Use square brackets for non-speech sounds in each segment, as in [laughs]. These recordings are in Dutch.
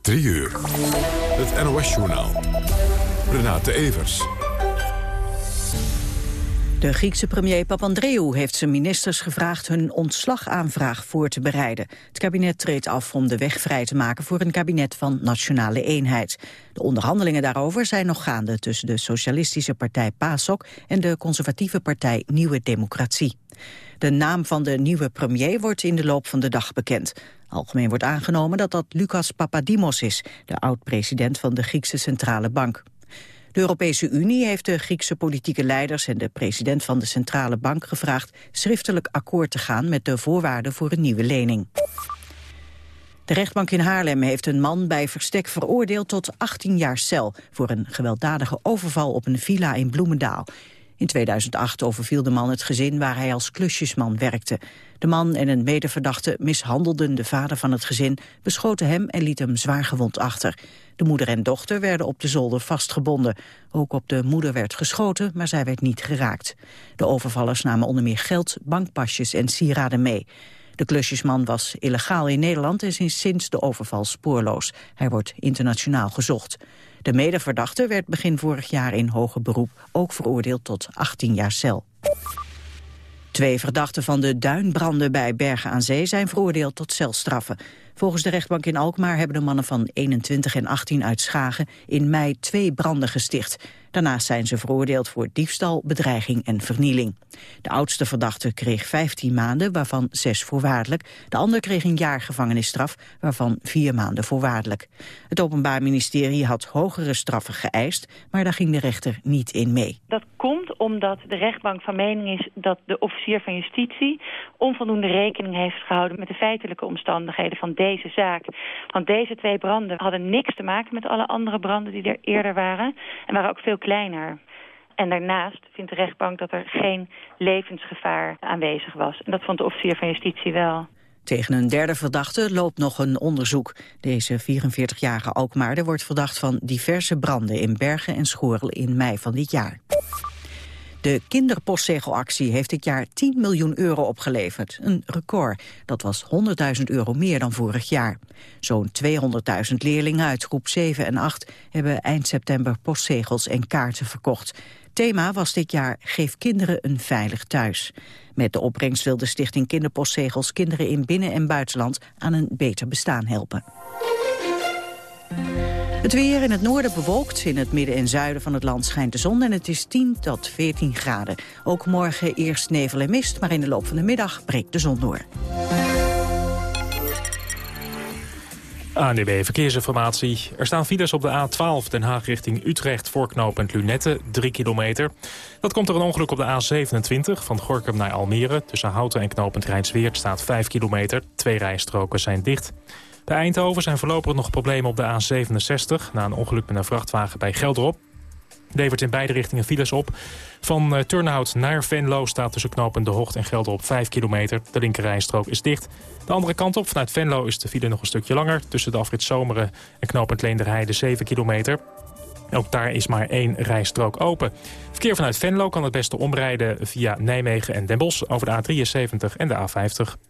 3 uur. Het NOS-journaal. Renate Evers. De Griekse premier Papandreou heeft zijn ministers gevraagd hun ontslagaanvraag voor te bereiden. Het kabinet treedt af om de weg vrij te maken voor een kabinet van nationale eenheid. De onderhandelingen daarover zijn nog gaande tussen de socialistische partij PASOK en de conservatieve partij Nieuwe Democratie. De naam van de nieuwe premier wordt in de loop van de dag bekend. Algemeen wordt aangenomen dat dat Lucas Papadimos is, de oud-president van de Griekse Centrale Bank. De Europese Unie heeft de Griekse politieke leiders en de president van de Centrale Bank gevraagd schriftelijk akkoord te gaan met de voorwaarden voor een nieuwe lening. De rechtbank in Haarlem heeft een man bij verstek veroordeeld tot 18 jaar cel voor een gewelddadige overval op een villa in Bloemendaal. In 2008 overviel de man het gezin waar hij als klusjesman werkte. De man en een medeverdachte mishandelden de vader van het gezin, beschoten hem en liet hem zwaargewond achter. De moeder en dochter werden op de zolder vastgebonden. Ook op de moeder werd geschoten, maar zij werd niet geraakt. De overvallers namen onder meer geld, bankpasjes en sieraden mee. De klusjesman was illegaal in Nederland en is sinds de overval spoorloos. Hij wordt internationaal gezocht. De medeverdachte werd begin vorig jaar in hoger beroep ook veroordeeld tot 18 jaar cel. Twee verdachten van de duinbranden bij Bergen aan Zee zijn veroordeeld tot celstraffen. Volgens de rechtbank in Alkmaar hebben de mannen van 21 en 18 uit Schagen in mei twee branden gesticht. Daarnaast zijn ze veroordeeld voor diefstal, bedreiging en vernieling. De oudste verdachte kreeg 15 maanden, waarvan 6 voorwaardelijk. De ander kreeg een jaar gevangenisstraf, waarvan 4 maanden voorwaardelijk. Het Openbaar Ministerie had hogere straffen geëist, maar daar ging de rechter niet in mee. Dat komt omdat de rechtbank van mening is dat de officier van justitie onvoldoende rekening heeft gehouden met de feitelijke omstandigheden van deze zaak. Want deze twee branden hadden niks te maken met alle andere branden die er eerder waren en waren ook veel kleiner. En daarnaast vindt de rechtbank dat er geen levensgevaar aanwezig was. En dat vond de officier van justitie wel. Tegen een derde verdachte loopt nog een onderzoek. Deze 44-jarige Alkmaarder wordt verdacht van diverse branden in Bergen en Schorel in mei van dit jaar. De kinderpostzegelactie heeft dit jaar 10 miljoen euro opgeleverd. Een record. Dat was 100.000 euro meer dan vorig jaar. Zo'n 200.000 leerlingen uit groep 7 en 8 hebben eind september postzegels en kaarten verkocht. Thema was dit jaar Geef kinderen een veilig thuis. Met de opbrengst wil de stichting Kinderpostzegels kinderen in binnen- en buitenland aan een beter bestaan helpen. Het weer in het noorden bewolkt. In het midden en zuiden van het land schijnt de zon en het is 10 tot 14 graden. Ook morgen eerst nevel en mist, maar in de loop van de middag breekt de zon door. ANDB Verkeersinformatie. Er staan files op de A12 Den Haag richting Utrecht voorknopend Lunette, 3 kilometer. Dat komt er een ongeluk op de A27 van Gorkum naar Almere. Tussen Houten en knooppunt Rijnsweert staat 5 kilometer. Twee rijstroken zijn dicht. Bij Eindhoven zijn voorlopig nog problemen op de A67... na een ongeluk met een vrachtwagen bij Gelderop. Levert in beide richtingen files op. Van uh, Turnhout naar Venlo staat tussen knopen De Hocht en Gelderop 5 kilometer. De linkerrijstrook is dicht. De andere kant op, vanuit Venlo, is de file nog een stukje langer. Tussen de afrit Zomeren en knooppunt Leenderheide 7 kilometer. Ook daar is maar één rijstrook open. Verkeer vanuit Venlo kan het beste omrijden via Nijmegen en Den Bosch... over de A73 en de A50.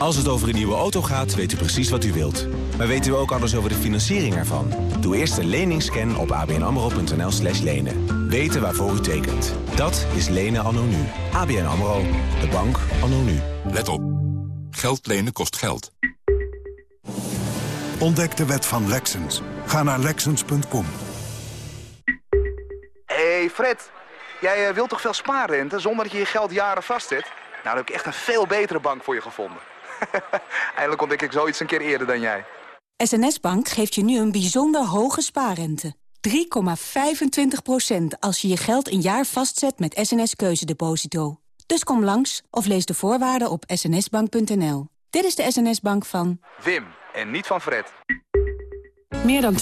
Als het over een nieuwe auto gaat, weet u precies wat u wilt. Maar weten we ook alles over de financiering ervan? Doe eerst een leningscan op abnamro.nl slash lenen. Weten waarvoor u tekent. Dat is lenen anno nu. ABN AMRO. De bank anno nu. Let op. Geld lenen kost geld. Ontdek de wet van Lexens. Ga naar Lexens.com. Hey Fred. Jij uh, wilt toch veel spaarrente zonder dat je je geld jaren vastzet? Nou, dan heb ik echt een veel betere bank voor je gevonden. [laughs] Eindelijk ontdek ik zoiets een keer eerder dan jij. SNS Bank geeft je nu een bijzonder hoge spaarrente. 3,25% als je je geld een jaar vastzet met SNS Keuzedeposito. Dus kom langs of lees de voorwaarden op snsbank.nl. Dit is de SNS-bank van... Wim, en niet van Fred. Meer dan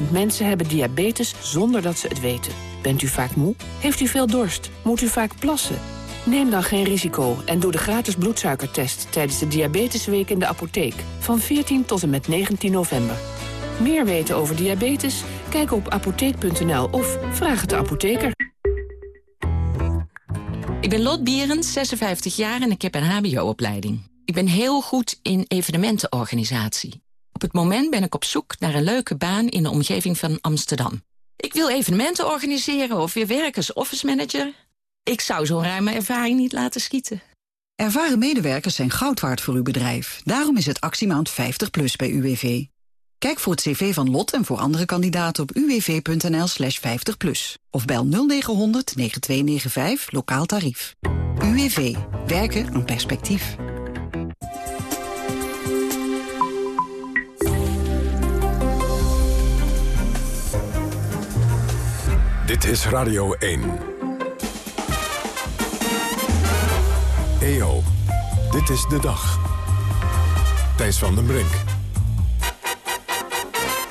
250.000 mensen hebben diabetes zonder dat ze het weten. Bent u vaak moe? Heeft u veel dorst? Moet u vaak plassen? Neem dan geen risico en doe de gratis bloedsuikertest... tijdens de Diabetesweek in de apotheek. Van 14 tot en met 19 november. Meer weten over diabetes? Kijk op apotheek.nl of vraag het de apotheker. Ik ben Lot Bierens, 56 jaar en ik heb een hbo-opleiding. Ik ben heel goed in evenementenorganisatie. Op het moment ben ik op zoek naar een leuke baan in de omgeving van Amsterdam. Ik wil evenementen organiseren of weer werken als office manager. Ik zou zo'n ruime ervaring niet laten schieten. Ervaren medewerkers zijn goud waard voor uw bedrijf. Daarom is het actiemaand 50 plus bij UWV. Kijk voor het cv van Lot en voor andere kandidaten op uwv.nl slash 50 plus. Of bel 0900 9295 lokaal tarief. UWV. Werken aan perspectief. Dit is Radio 1. EO, dit is de dag. Thijs van den Brink.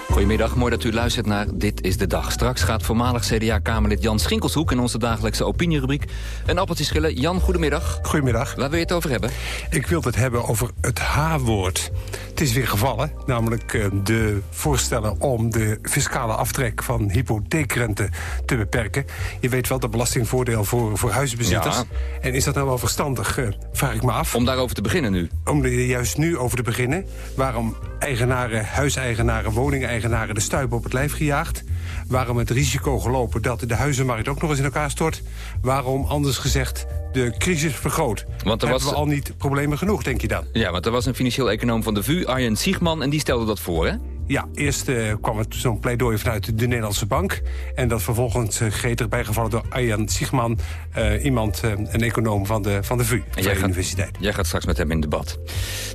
Goedemiddag, mooi dat u luistert naar Dit is de Dag. Straks gaat voormalig CDA-Kamerlid Jan Schinkelshoek... in onze dagelijkse opinierubriek een appeltje schillen. Jan, goedemiddag. Goedemiddag. Waar wil je het over hebben? Ik wil het hebben over het H-woord. Het is weer gevallen, namelijk eh, de voorstellen om de fiscale aftrek van hypotheekrente te beperken. Je weet wel, dat belastingvoordeel voor, voor huisbezitters. Ja. En is dat nou wel verstandig, eh, vraag ik me af. Om daarover te beginnen nu? Om er juist nu over te beginnen. Waarom eigenaren, huiseigenaren, woningeigenaren de stuip op het lijf gejaagd? Waarom het risico gelopen dat de huizenmarkt ook nog eens in elkaar stort? Waarom, anders gezegd, de crisis vergroot? Want er Hebben was- we al niet problemen genoeg, denk je dan? Ja, want er was een financieel econoom van de VU, Arjen Siegman... en die stelde dat voor, hè? Ja, eerst eh, kwam het zo'n pleidooi vanuit de Nederlandse Bank. En dat vervolgens uh, gretig bijgevallen door Arjan Siegman... eh, iemand, eh, een econoom van de, van de VU, van de gaat, universiteit. jij gaat straks met hem in debat.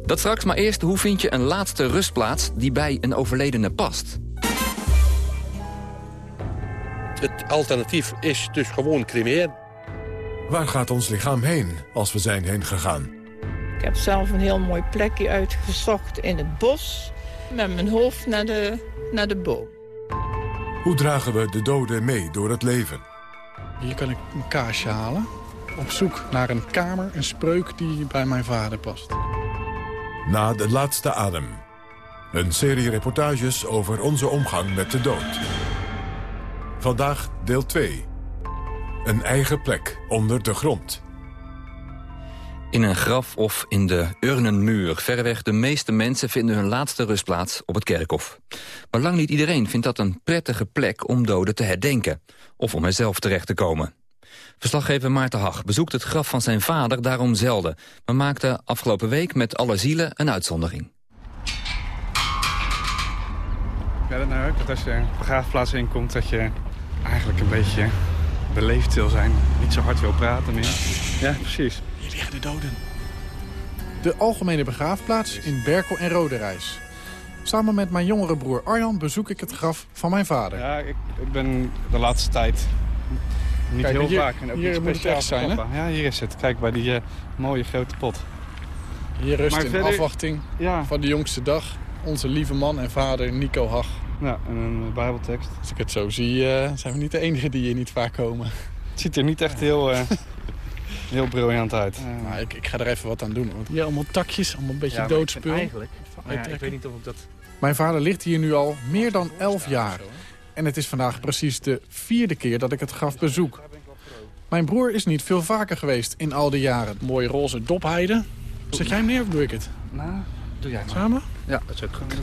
Dat straks, maar eerst, hoe vind je een laatste rustplaats... die bij een overledene past? Het alternatief is dus gewoon cremeren. Waar gaat ons lichaam heen als we zijn heen gegaan? Ik heb zelf een heel mooi plekje uitgezocht in het bos... met mijn hoofd naar de, naar de boom. Hoe dragen we de doden mee door het leven? Hier kan ik een kaasje halen. Op zoek naar een kamer, een spreuk die bij mijn vader past. Na de laatste adem. Een serie reportages over onze omgang met de dood. Vandaag deel 2. Een eigen plek onder de grond. In een graf of in de urnenmuur. Verreweg de meeste mensen vinden hun laatste rustplaats op het kerkhof. Maar lang niet iedereen vindt dat een prettige plek om doden te herdenken. Of om er zelf terecht te komen. Verslaggever Maarten Hag bezoekt het graf van zijn vader daarom zelden. Maar maakte afgelopen week met alle zielen een uitzondering. Ja, dat nou ook. Dat als je een begraafplaats inkomt, dat je eigenlijk een beetje beleefd wil zijn. Niet zo hard wil praten meer. Ja, precies. Hier liggen de doden. De Algemene Begraafplaats in Berkel en Roderijs. Samen met mijn jongere broer Arjan bezoek ik het graf van mijn vader. Ja, ik, ik ben de laatste tijd niet Kijk, heel hier- vaak. En ook hier niet moet het echt zijn, hè? Ja, hier is het. Kijk, bij die eh, mooie grote pot. Hier rust Maar in verder- afwachting van de jongste dag onze lieve man en vader Nico Hag. Ja, en een eh, bijbeltekst. Als ik het zo zie, eh, zijn we niet de enige die hier niet vaak komen. Het ziet er niet echt heel, eh, [laughs] heel briljant uit. Nou, ik, ik ga er even wat aan doen. Want hier allemaal takjes, allemaal een beetje Ja, doodspul. eigenlijk- maar ja, ik weet niet of ik dat- Mijn vader ligt hier nu al meer dan 11 jaar. En het is vandaag precies de vierde keer dat ik het graf bezoek. Mijn broer is niet veel vaker geweest in al die jaren. Mooie roze dopheide. Zet jij hem neer of doe ik het? Nou, doe jij maar. Samen? Ja, dat is ook goed.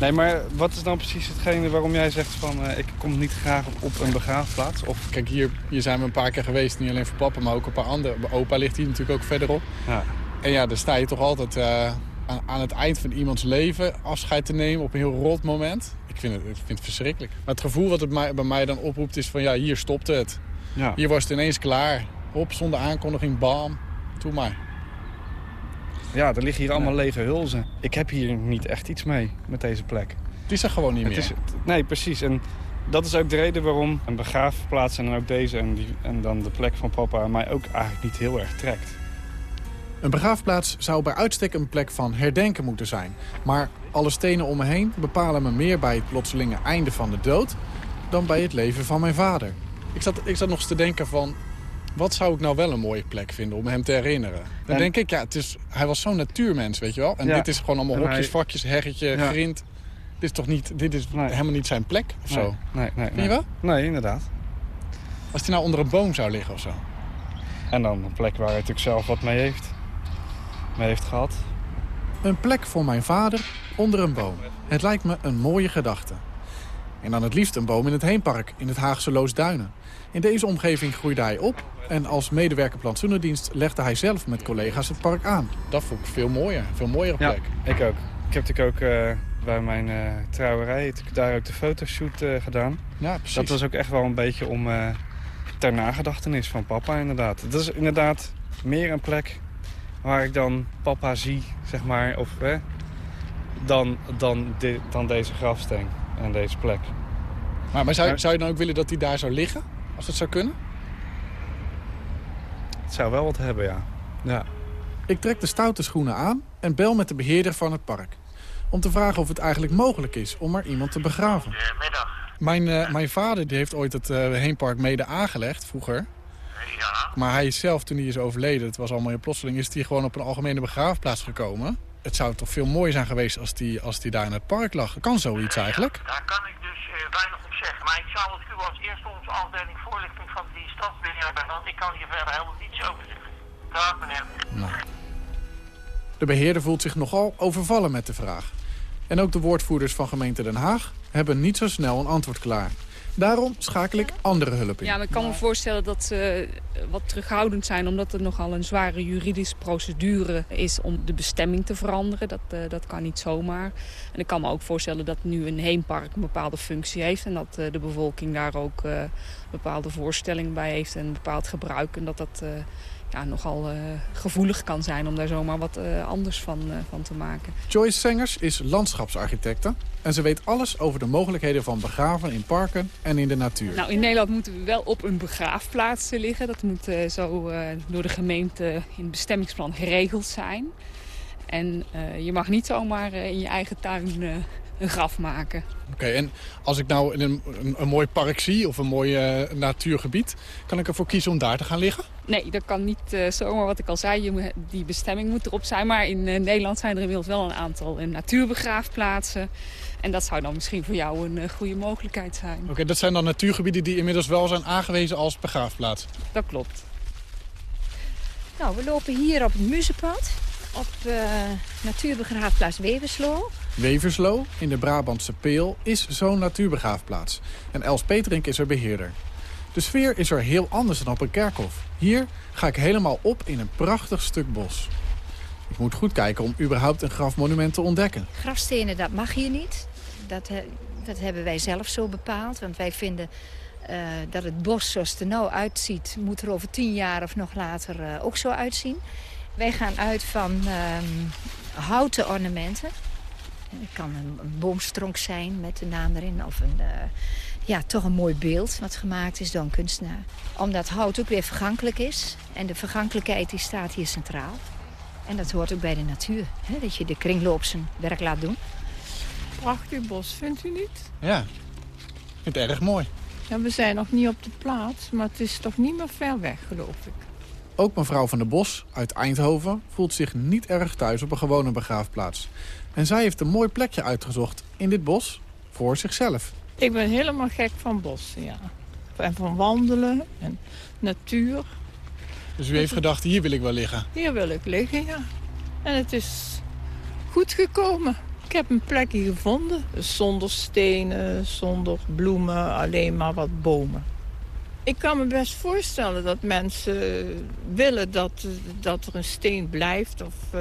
Nee, maar wat is nou precies hetgene waarom jij zegt van... eh, ik kom niet graag op, een begraafplaats? Of... Kijk, hier, hier zijn we een paar keer geweest. Niet alleen voor papa, maar ook een paar andere. Mijn opa ligt hier natuurlijk ook verderop. Ja. En ja, dan sta je toch altijd eh, aan, aan het eind van iemands leven afscheid te nemen op een heel rot moment. Ik vind het, ik vind het verschrikkelijk. Maar het gevoel wat het mij, bij mij dan oproept is van ja, hier stopte het. Ja. Hier was het ineens klaar. Hop, zonder aankondiging, bam. Doe maar. Ja, er liggen hier allemaal lege hulzen. Ik heb hier niet echt iets mee met deze plek. Het is er gewoon niet Het meer. is- nee, precies. En dat is ook de reden waarom een begraafplaats en dan ook deze en, die, en dan de plek van papa mij ook eigenlijk niet heel erg trekt. Een begraafplaats zou bij uitstek een plek van herdenken moeten zijn. Maar alle stenen om me heen bepalen me meer bij het plotselinge einde van de dood... dan bij het leven van mijn vader. Ik zat, ik zat nog eens te denken van... wat zou ik nou wel een mooie plek vinden om hem te herinneren? Dan En- denk ik, ja, het is, hij was zo'n natuurmens, weet je wel. En Ja. dit is gewoon allemaal hokjes, hij- vakjes, herretje, Ja. grind. Dit is toch niet, dit is helemaal niet zijn plek of zo? Nee, nee, nee. Vind je wel? Nee, inderdaad. Als hij nou onder een boom zou liggen of zo. En dan een plek waar hij natuurlijk zelf wat mee heeft. Mee heeft gehad. Een plek voor mijn vader onder een boom. Het lijkt me een mooie gedachte. En dan het liefst een boom in het Heenpark, in het Haagse Loosduinen. In deze omgeving groeide hij op en als medewerker plantsoenendienst legde hij zelf met collega's het park aan. Dat vond ik veel mooier, veel mooiere Ja, plek. ik ook. Ik heb natuurlijk ook eh, bij mijn eh, trouwerij heb ik daar ook de fotoshoot eh, gedaan. Ja, precies. Dat was ook echt wel een beetje om eh, ter nagedachtenis van papa inderdaad. Dat is inderdaad meer een plek waar ik dan papa zie, zeg maar, of, hè, dan, dan, di- dan deze grafsteen en deze plek. Maar, maar zou, zou je dan ook willen dat hij daar zou liggen? Als dat zou kunnen? Het zou wel wat hebben, ja. ja. Ik trek de stoute schoenen aan en bel met de beheerder van het park. Om te vragen of het eigenlijk mogelijk is om er iemand te begraven. Mijn, eh, mijn vader die heeft ooit het eh, Heenpark mede aangelegd, vroeger. Maar hij is zelf, toen hij is overleden, het was allemaal heel plotseling... is hij gewoon op een algemene begraafplaats gekomen. Het zou toch veel mooier zijn geweest als die, als die daar in het park lag. Kan zoiets eigenlijk? Daar kan ik dus eh, weinig op zeggen. Maar ik zou het u als eerste onze afdeling voorlichting van die stadsbeheer hebben. Want ik kan hier verder helemaal niets over zeggen. Dag meneer. De beheerder voelt zich nogal overvallen met de vraag. En ook de woordvoerders van gemeente Den Haag hebben niet zo snel een antwoord klaar. Daarom schakel ik andere hulp in. Ja, maar ik kan me voorstellen dat ze wat terughoudend zijn... omdat er nogal een zware juridische procedure is om de bestemming te veranderen. Dat, eh, dat kan niet zomaar. En ik kan me ook voorstellen dat nu een heenpark een bepaalde functie heeft... en dat eh, de bevolking daar ook eh, een bepaalde voorstelling bij heeft en een bepaald gebruik. En dat dat eh, ja, nogal eh, gevoelig kan zijn om daar zomaar wat eh, anders van, eh, van te maken. Joyce Sengers is landschapsarchitecte en ze weet alles over de mogelijkheden van begraven in parken en in de natuur. Nou, in Nederland moeten we wel op een begraafplaats liggen. Dat moet eh, zo eh, door de gemeente in het bestemmingsplan geregeld zijn. En eh, je mag niet zomaar eh, in je eigen tuin een graf maken. Oké, en als ik nou in een, een, een mooi park zie of een mooi natuurgebied, kan ik ervoor kiezen om daar te gaan liggen? Nee, dat kan niet eh, zomaar wat ik al zei. Je, moet- die bestemming moet erop zijn. Maar in eh, Nederland zijn er inmiddels wel een aantal eh, natuurbegraafplaatsen. En dat zou dan misschien voor jou een eh, goede mogelijkheid zijn. Oké, dat zijn dan natuurgebieden die inmiddels wel zijn aangewezen als begraafplaats. Dat klopt. Nou, we lopen hier op het Muzenpad. Op natuurbegraafplaats Weverslo. Weverslo in de Brabantse Peel is zo'n natuurbegraafplaats. En Els Peterink is er beheerder. De sfeer is er heel anders dan op een kerkhof. Hier ga ik helemaal op in een prachtig stuk bos. Ik moet goed kijken om überhaupt een grafmonument te ontdekken. Grafstenen, dat mag hier niet. Dat, dat hebben wij zelf zo bepaald. Want wij vinden eh, dat het bos zoals het er nou uitziet... moet er over tien jaar of nog later eh, ook zo uitzien. Wij gaan uit van ehm, houten ornamenten. Het kan een, een boomstronk zijn met de naam erin. Of een, eh, ja, toch een mooi beeld wat gemaakt is door een kunstenaar. Omdat hout ook weer vergankelijk is. En de vergankelijkheid die staat hier centraal. En dat hoort ook bij de natuur. Hè? Dat je de kringloop zijn werk laat doen. Prachtig bos, vindt u niet? Ja, ik vind het erg mooi. Ja, we zijn nog niet op de plaats, maar het is toch niet meer ver weg, geloof ik. Ook mevrouw van der Bos uit Eindhoven voelt zich niet erg thuis op een gewone begraafplaats. En zij heeft een mooi plekje uitgezocht in dit bos voor zichzelf. Ik ben helemaal gek van bossen, ja. En van wandelen en natuur. Dus u heeft gedacht, hier wil ik wel liggen. Hier wil ik liggen, ja. En het is goed gekomen. Ik heb een plekje gevonden. Zonder stenen, zonder bloemen, alleen maar wat bomen. Ik kan me best voorstellen dat mensen willen dat, dat er een steen blijft... of eh,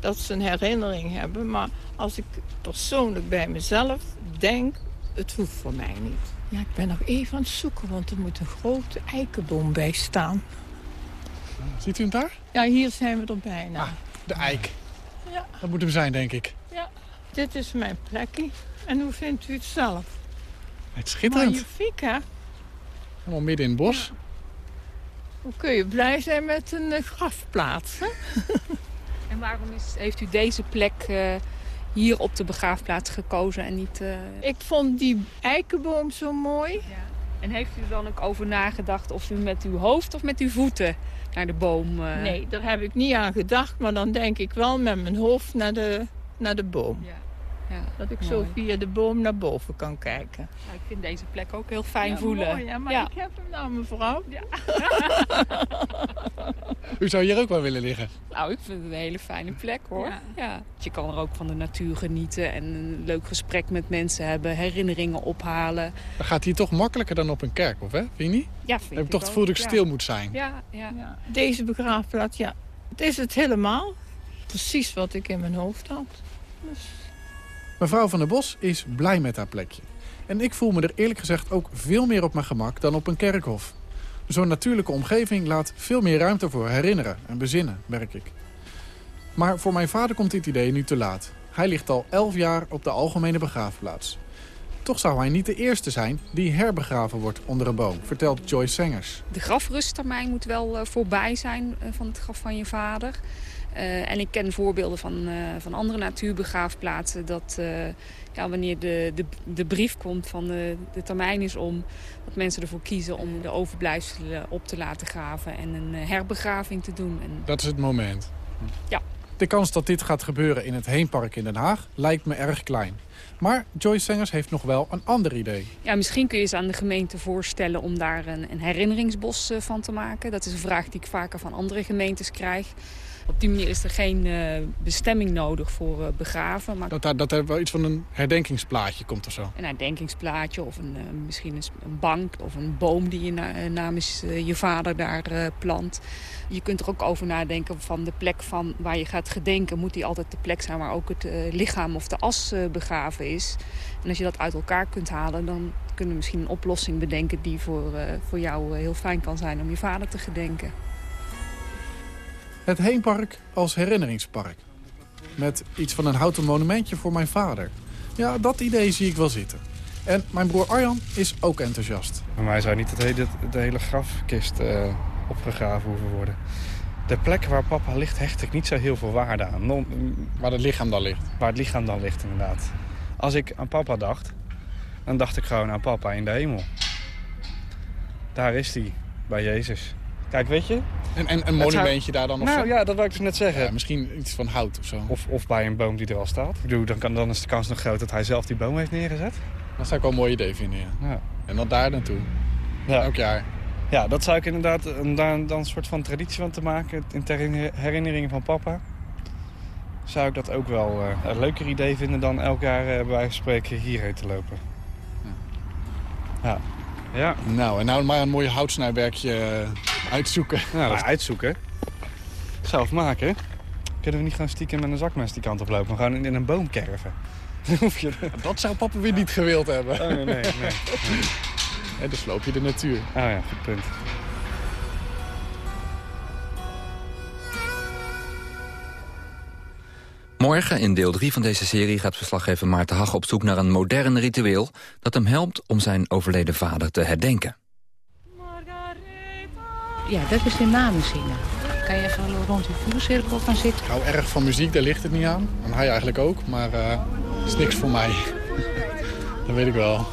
dat ze een herinnering hebben. Maar als ik persoonlijk bij mezelf denk, het hoeft voor mij niet. Ja, ik ben nog even aan het zoeken, want er moet een grote eikenboom bij staan. Ziet u hem daar? Ja, hier zijn we er bijna. Ah, de eik. Ja. Dat moet hem zijn, denk ik. Ja, dit is mijn plekje. En hoe vindt u het zelf? Het is schitterend. Magnifiek, hè? Helemaal midden in het bos. Hoe kun je blij zijn met een uh, grafplaats? Hè? [laughs] en waarom is, heeft u deze plek uh, hier op de begraafplaats gekozen en niet... Uh... Ik vond die eikenboom zo mooi. Ja. En heeft u dan ook over nagedacht of u met uw hoofd of met uw voeten naar de boom... Nee, daar heb ik niet aan gedacht, maar dan denk ik wel met mijn hoofd naar de, naar de boom. Ja. Ja, dat ik zo via de boom naar boven kan kijken. ik vind deze plek ook heel fijn voelen. Mooi, ja, maar ik heb hem nou, mevrouw. Ja. [laughs] U zou hier ook wel willen liggen? Nou, ik vind het een hele fijne plek, hoor. Ja. Je kan er ook van de natuur genieten en een leuk gesprek met mensen hebben, herinneringen ophalen. Dan gaat hier toch makkelijker dan op een kerk, of hè? Vind je niet? Ja, vind Dan heb ik toch het gevoel dat ik stil moet zijn. Ja, ja. Deze begraafplaats, ja. Het is het helemaal. Precies wat ik in mijn hoofd had. Dus... Mevrouw van der Bos is blij met haar plekje. En ik voel me er eerlijk gezegd ook veel meer op mijn gemak dan op een kerkhof. Zo'n natuurlijke omgeving laat veel meer ruimte voor herinneren en bezinnen, merk ik. Maar voor mijn vader komt dit idee nu te laat. Hij ligt al elf jaar op de algemene begraafplaats. Toch zou hij niet de eerste zijn die herbegraven wordt onder een boom, vertelt Joyce Sengers. De grafrusttermijn moet wel uh, voorbij zijn uh, van het graf van je vader. Uh, en ik ken voorbeelden van, van andere natuurbegraafplaatsen... dat ja, wanneer de, de, de brief komt van de, de termijn is om... dat mensen ervoor kiezen om de overblijfselen op te laten graven... en een herbegraving te doen. En... Dat is het moment? Ja. De kans dat dit gaat gebeuren in het Heenpark in Den Haag lijkt me erg klein. Maar Joyce Sengers heeft nog wel een ander idee. Ja, misschien kun je eens aan de gemeente voorstellen om daar een, een herinneringsbos van te maken. Dat is een vraag die ik vaker van andere gemeentes krijg. Op die manier is er geen uh, bestemming nodig voor uh, begraven. Maar... Dat, dat, dat er wel iets van een herdenkingsplaatje komt of zo? Een herdenkingsplaatje of een, uh, misschien een bank of een boom die je na, namens je vader daar plant. Je kunt er ook over nadenken van de plek van waar je gaat gedenken. Moet die altijd de plek zijn waar ook het lichaam of de as begraven is. En als je dat uit elkaar kunt halen, dan kunnen we misschien een oplossing bedenken... die voor, voor jou heel fijn kan zijn om je vader te gedenken. Het Heenpark als herinneringspark. Met iets van een houten monumentje voor mijn vader. Ja, dat idee zie ik wel zitten. En mijn broer Arjan is ook enthousiast. Voor mij zou niet het hele, de hele grafkist uh, opgegraven hoeven worden. De plek waar papa ligt hecht ik niet zo heel veel waarde aan. Non, waar het lichaam dan ligt? Waar het lichaam dan ligt, inderdaad. Als ik aan papa dacht, dan dacht ik gewoon aan papa in de hemel. Daar is hij, bij Jezus. Kijk, weet je? En, en een monumentje daar dan? Of nou ja, dat wou ik dus net zeggen. Ja, misschien iets van hout of zo. Of, of bij een boom die er al staat. Ik bedoel, dan, kan, dan is de kans nog groot dat hij zelf die boom heeft neergezet. Dat zou ik wel een mooi idee vinden, ja. ja. En dan daar naartoe. Ja. Elk jaar. Ja, dat zou ik inderdaad, om daar dan een soort van traditie van te maken... in ter herinnering van papa... zou ik dat ook wel uh, een leuker idee vinden dan elk jaar uh, bij spreken hierheen te lopen. Ja. ja. Ja. Nou, en nou maar een mooi houtsnijwerkje eh, uitzoeken. Dat uitzoeken. Zelf maken. Kunnen we niet gewoon stiekem met een zakmes die kant op lopen? Maar gewoon in een boom kerven. [laughs] je... Dat zou papa weer niet gewild hebben. Oh, nee, nee, nee. [laughs] En dan sloop je de natuur. Oh ja, goed punt. Morgen in deel 3 van deze serie gaat verslaggever Maarten Hag op zoek naar een modern ritueel... dat hem helpt om zijn overleden vader te herdenken. Ja, dat is de namen zingen. Kan je even rond die vuurcirkel gaan zitten? Ik hou erg van muziek, daar ligt het niet aan. En hij eigenlijk ook, maar uh, het is niks voor mij. [laughs] dat weet ik wel.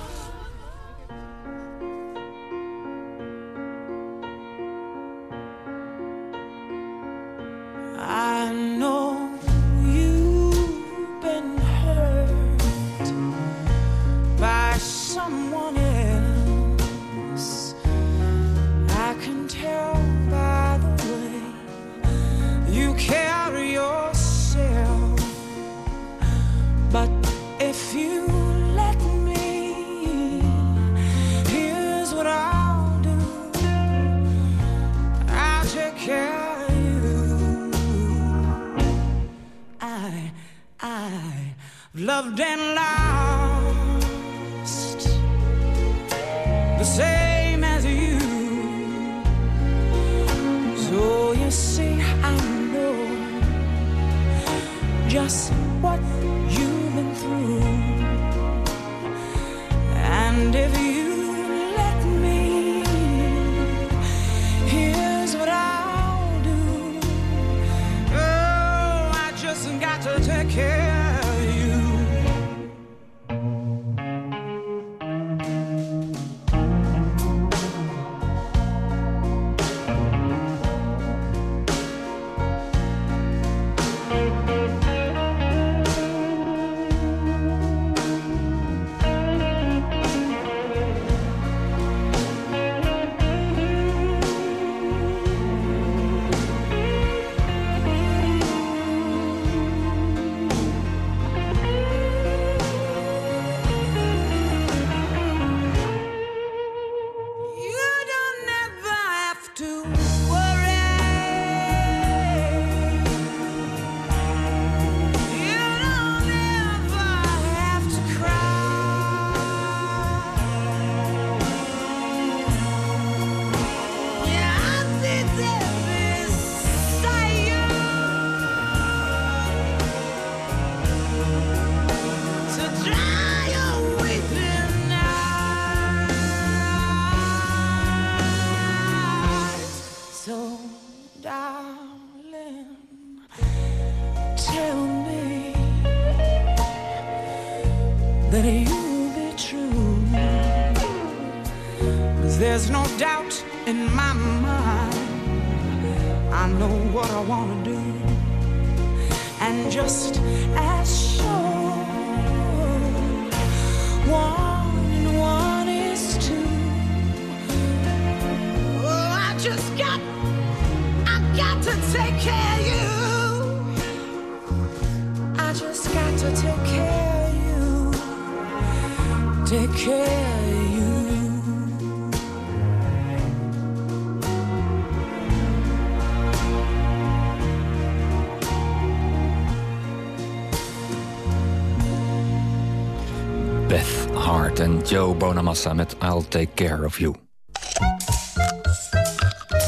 Bonamassa met I'll Take Care of You.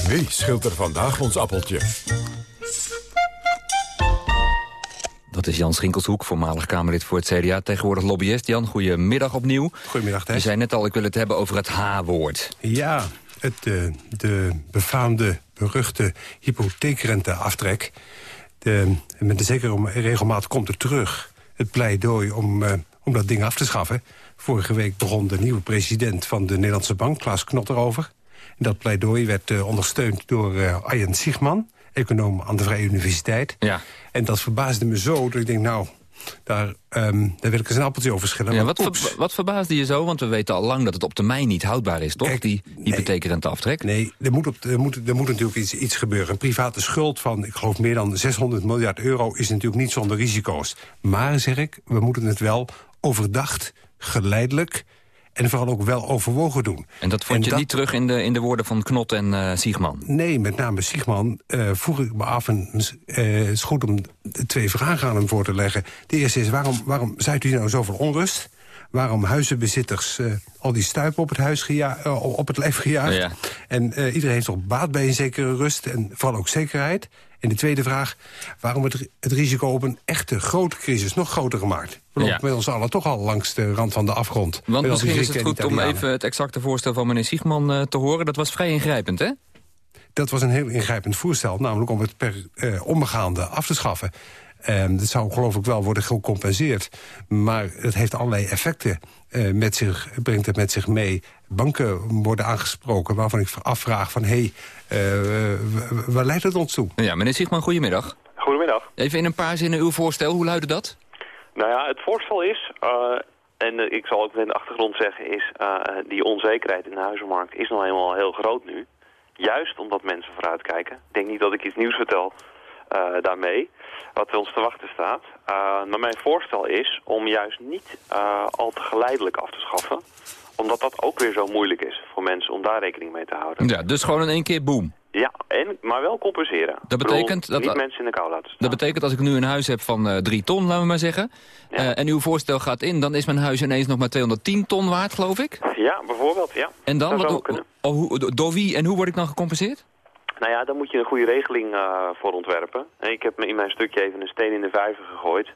Wie schilt er vandaag ons appeltje? Dat is Jan Schinkelshoek, voormalig Kamerlid voor het CDA. Tegenwoordig lobbyist. Jan, goedemiddag opnieuw. Goedemiddag, Je zei net al, ik wil het hebben over het H-woord. Ja, het, eh, de befaamde, beruchte hypotheekrenteaftrek. De, met een zekere regelmaat komt er terug het pleidooi om, eh, om dat ding af te schaffen. Vorige week begon de nieuwe president van de Nederlandse Bank, Klaas Knot, erover. En dat pleidooi werd eh, ondersteund door uh, Arjen Siegman, econoom aan de Vrije Universiteit. Ja. En dat verbaasde me zo dat ik denk, nou, daar, ehm, daar wil ik eens een appeltje over schillen. Ja, wat, ver- wat verbaasde je zo? Want we weten al lang dat het op termijn niet houdbaar is, toch? Die hypotheekrenteaftrek. Nee, er moet, op, er moet, er moet natuurlijk iets, iets gebeuren. Een private schuld van, ik geloof, meer dan 600 miljard euro... is natuurlijk niet zonder risico's. Maar, zeg ik, we moeten het wel overdacht, geleidelijk... en vooral ook wel overwogen doen. En dat vond je niet terug in de, in de woorden van Knot en eh Siegman? Nee, met name Siegman eh, vroeg ik me af... en het is goed om twee vragen aan hem voor te leggen. De eerste is, waarom, waarom zaait u nou zoveel onrust? Waarom huizenbezitters eh, al die stuipen op het, huis op het lijf gejaagd? Ja. En iedereen heeft toch baat bij een zekere rust en vooral ook zekerheid? En de tweede vraag, waarom het, het risico op een echte grote crisis nog groter gemaakt? We lopen Ja. met ons allen toch al langs de rand van de afgrond. Want misschien is het goed om even het exacte voorstel van meneer Siegman eh, te horen. Dat was vrij ingrijpend, hè? Dat was een heel ingrijpend voorstel, namelijk om het per eh, omgaande af te schaffen. Ehm, dat zou geloof ik wel worden gecompenseerd. Maar het heeft allerlei effecten eh, met zich, brengt het met zich mee. Banken worden aangesproken waarvan ik afvraag van... hé, hey, eh, waar leidt het ons toe? Ja, meneer Siegman, goedemiddag. Goedemiddag. Even in een paar zinnen uw voorstel. Hoe luidde dat? Nou ja, het voorstel is, eh, en ik zal ook in de achtergrond zeggen, is eh, die onzekerheid in de huizenmarkt is nou eenmaal heel groot nu. Juist omdat mensen vooruitkijken. Ik denk niet dat ik iets nieuws vertel eh, daarmee, wat ons te wachten staat. Eh, maar mijn voorstel is om juist niet eh, al te geleidelijk af te schaffen. Omdat dat ook weer zo moeilijk is voor mensen om daar rekening mee te houden. Ja, dus gewoon in één keer boom. Ja, en, maar wel compenseren. Dat bedoel, betekent dat- Niet mensen in de kou laten staan. Dat betekent als ik nu een huis heb van eh, drie ton, laten we maar zeggen... en uw voorstel gaat in, dan is mijn huis ineens nog maar 210 ton waard, geloof ik? Ja, bijvoorbeeld, ja. En dan, wat, oh, hoe- door wie en hoe word ik dan gecompenseerd? Nou ja, daar moet je een goede regeling eh, voor ontwerpen. En Ik heb me in mijn stukje even een steen in de vijver gegooid.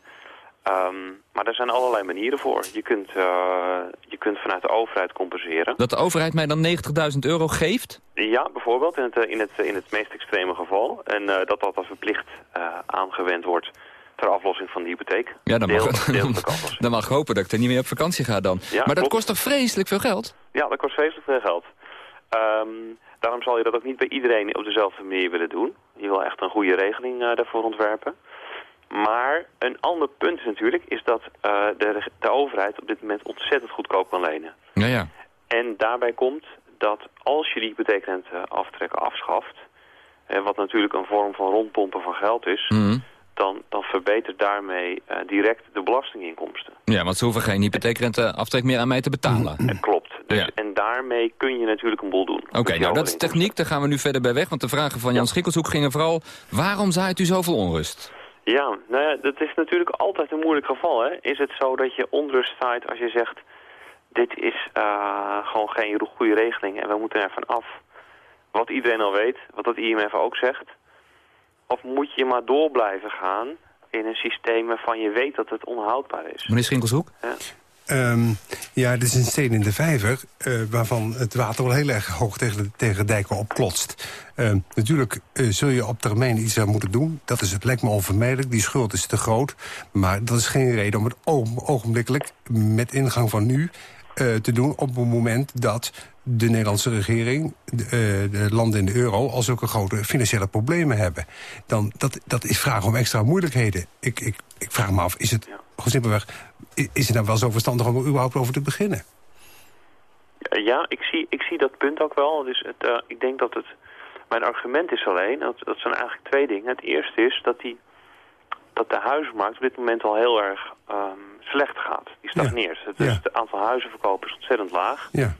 Ehm, maar er zijn allerlei manieren voor. Je kunt, eh, je kunt vanuit de overheid compenseren. Dat de overheid mij dan 90.000 euro geeft? Ja, bijvoorbeeld in het, eh, in het, in het meest extreme geval. En dat dat dan verplicht aangewend wordt ter aflossing van de hypotheek. Ja, dan mag, Deel- [laughs] dan, mag ik hopen dat ik er niet meer op vakantie ga dan. Ja, maar dat klopt. kost toch vreselijk veel geld? Ja, dat kost vreselijk veel geld. Ehm, daarom zal je dat ook niet bij iedereen op dezelfde manier willen doen. Je wil echt een goede regeling eh, daarvoor ontwerpen. Maar een ander punt is natuurlijk is dat eh, de, de overheid op dit moment ontzettend goedkoop kan lenen. Ja, ja. En daarbij komt dat als je die hypotheekrenteaftrek afschaft, eh, wat natuurlijk een vorm van rondpompen van geld is, Mhm. Dan, dan verbetert daarmee eh, direct de belastinginkomsten. Ja, want ze hoeven geen hypotheekrenteaftrek meer aan mij te betalen. Klopt. Dus, Ja. En daarmee kun je natuurlijk een boel doen. Oké, nou dat is techniek, daar gaan we nu verder bij weg. Want de vragen van Jan Schikkelshoek gingen vooral... waarom zaait u zoveel onrust? Ja, nou ja, dat is natuurlijk altijd een moeilijk geval. Hè? Is het zo dat je onrust zaait als je zegt... dit is eh, gewoon geen goede regeling en we moeten er van af. Wat iedereen al weet, wat dat IMF ook zegt. Of moet je maar door blijven gaan in een systeem waarvan je weet dat het onhoudbaar is. Meneer Schinkelshoek? Ja. Ehm, ja, dit is een steen in de vijver... eh, waarvan het water wel heel erg hoog tegen de, tegen de dijken opklotst. Ehm, natuurlijk eh, zul je op termijn iets aan moeten doen. Dat is, het lijkt me onvermijdelijk, die schuld is te groot. Maar dat is geen reden om het ogen- ogenblikkelijk... met ingang van nu eh, te doen op het moment dat de Nederlandse regering... De, eh, de landen in de euro al zulke grote financiële problemen hebben. Dan, dat, dat is vragen om extra moeilijkheden. Ik, ik, ik vraag me af, is het gewoon simpelweg... is het nou wel zo verstandig om er überhaupt over te beginnen? Eh, Ja, ik zie, ik zie dat punt ook wel. Dus het, ik denk dat het... Mijn argument is alleen, dat, dat zijn eigenlijk twee dingen. Het eerste is dat, die, dat de huizenmarkt op dit moment al heel erg ehm, slecht gaat. Die stagneert. Dus Ja. het aantal huizenverkopen is ontzettend laag. Ja.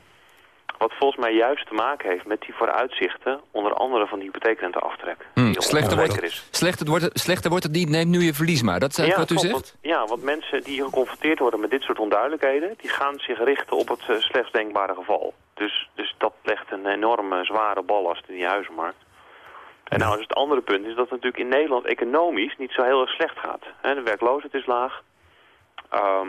Wat volgens mij juist te maken heeft met die vooruitzichten... onder andere van die hypotheekrenteaftrek. Hm, die slechter, wordt, is. slechter, wordt het, slechter wordt het niet, neemt nu je verlies maar. Dat is eigenlijk wat u klopt, zegt? want- ja, want mensen die geconfronteerd worden met dit soort onduidelijkheden... die gaan zich richten op het eh, slechtst denkbare geval. Dus, dus dat legt een enorme zware ballast in die huizenmarkt. En nou is het andere punt is dat het natuurlijk in Nederland economisch niet zo heel erg slecht gaat. De werkloosheid is laag. Ehm,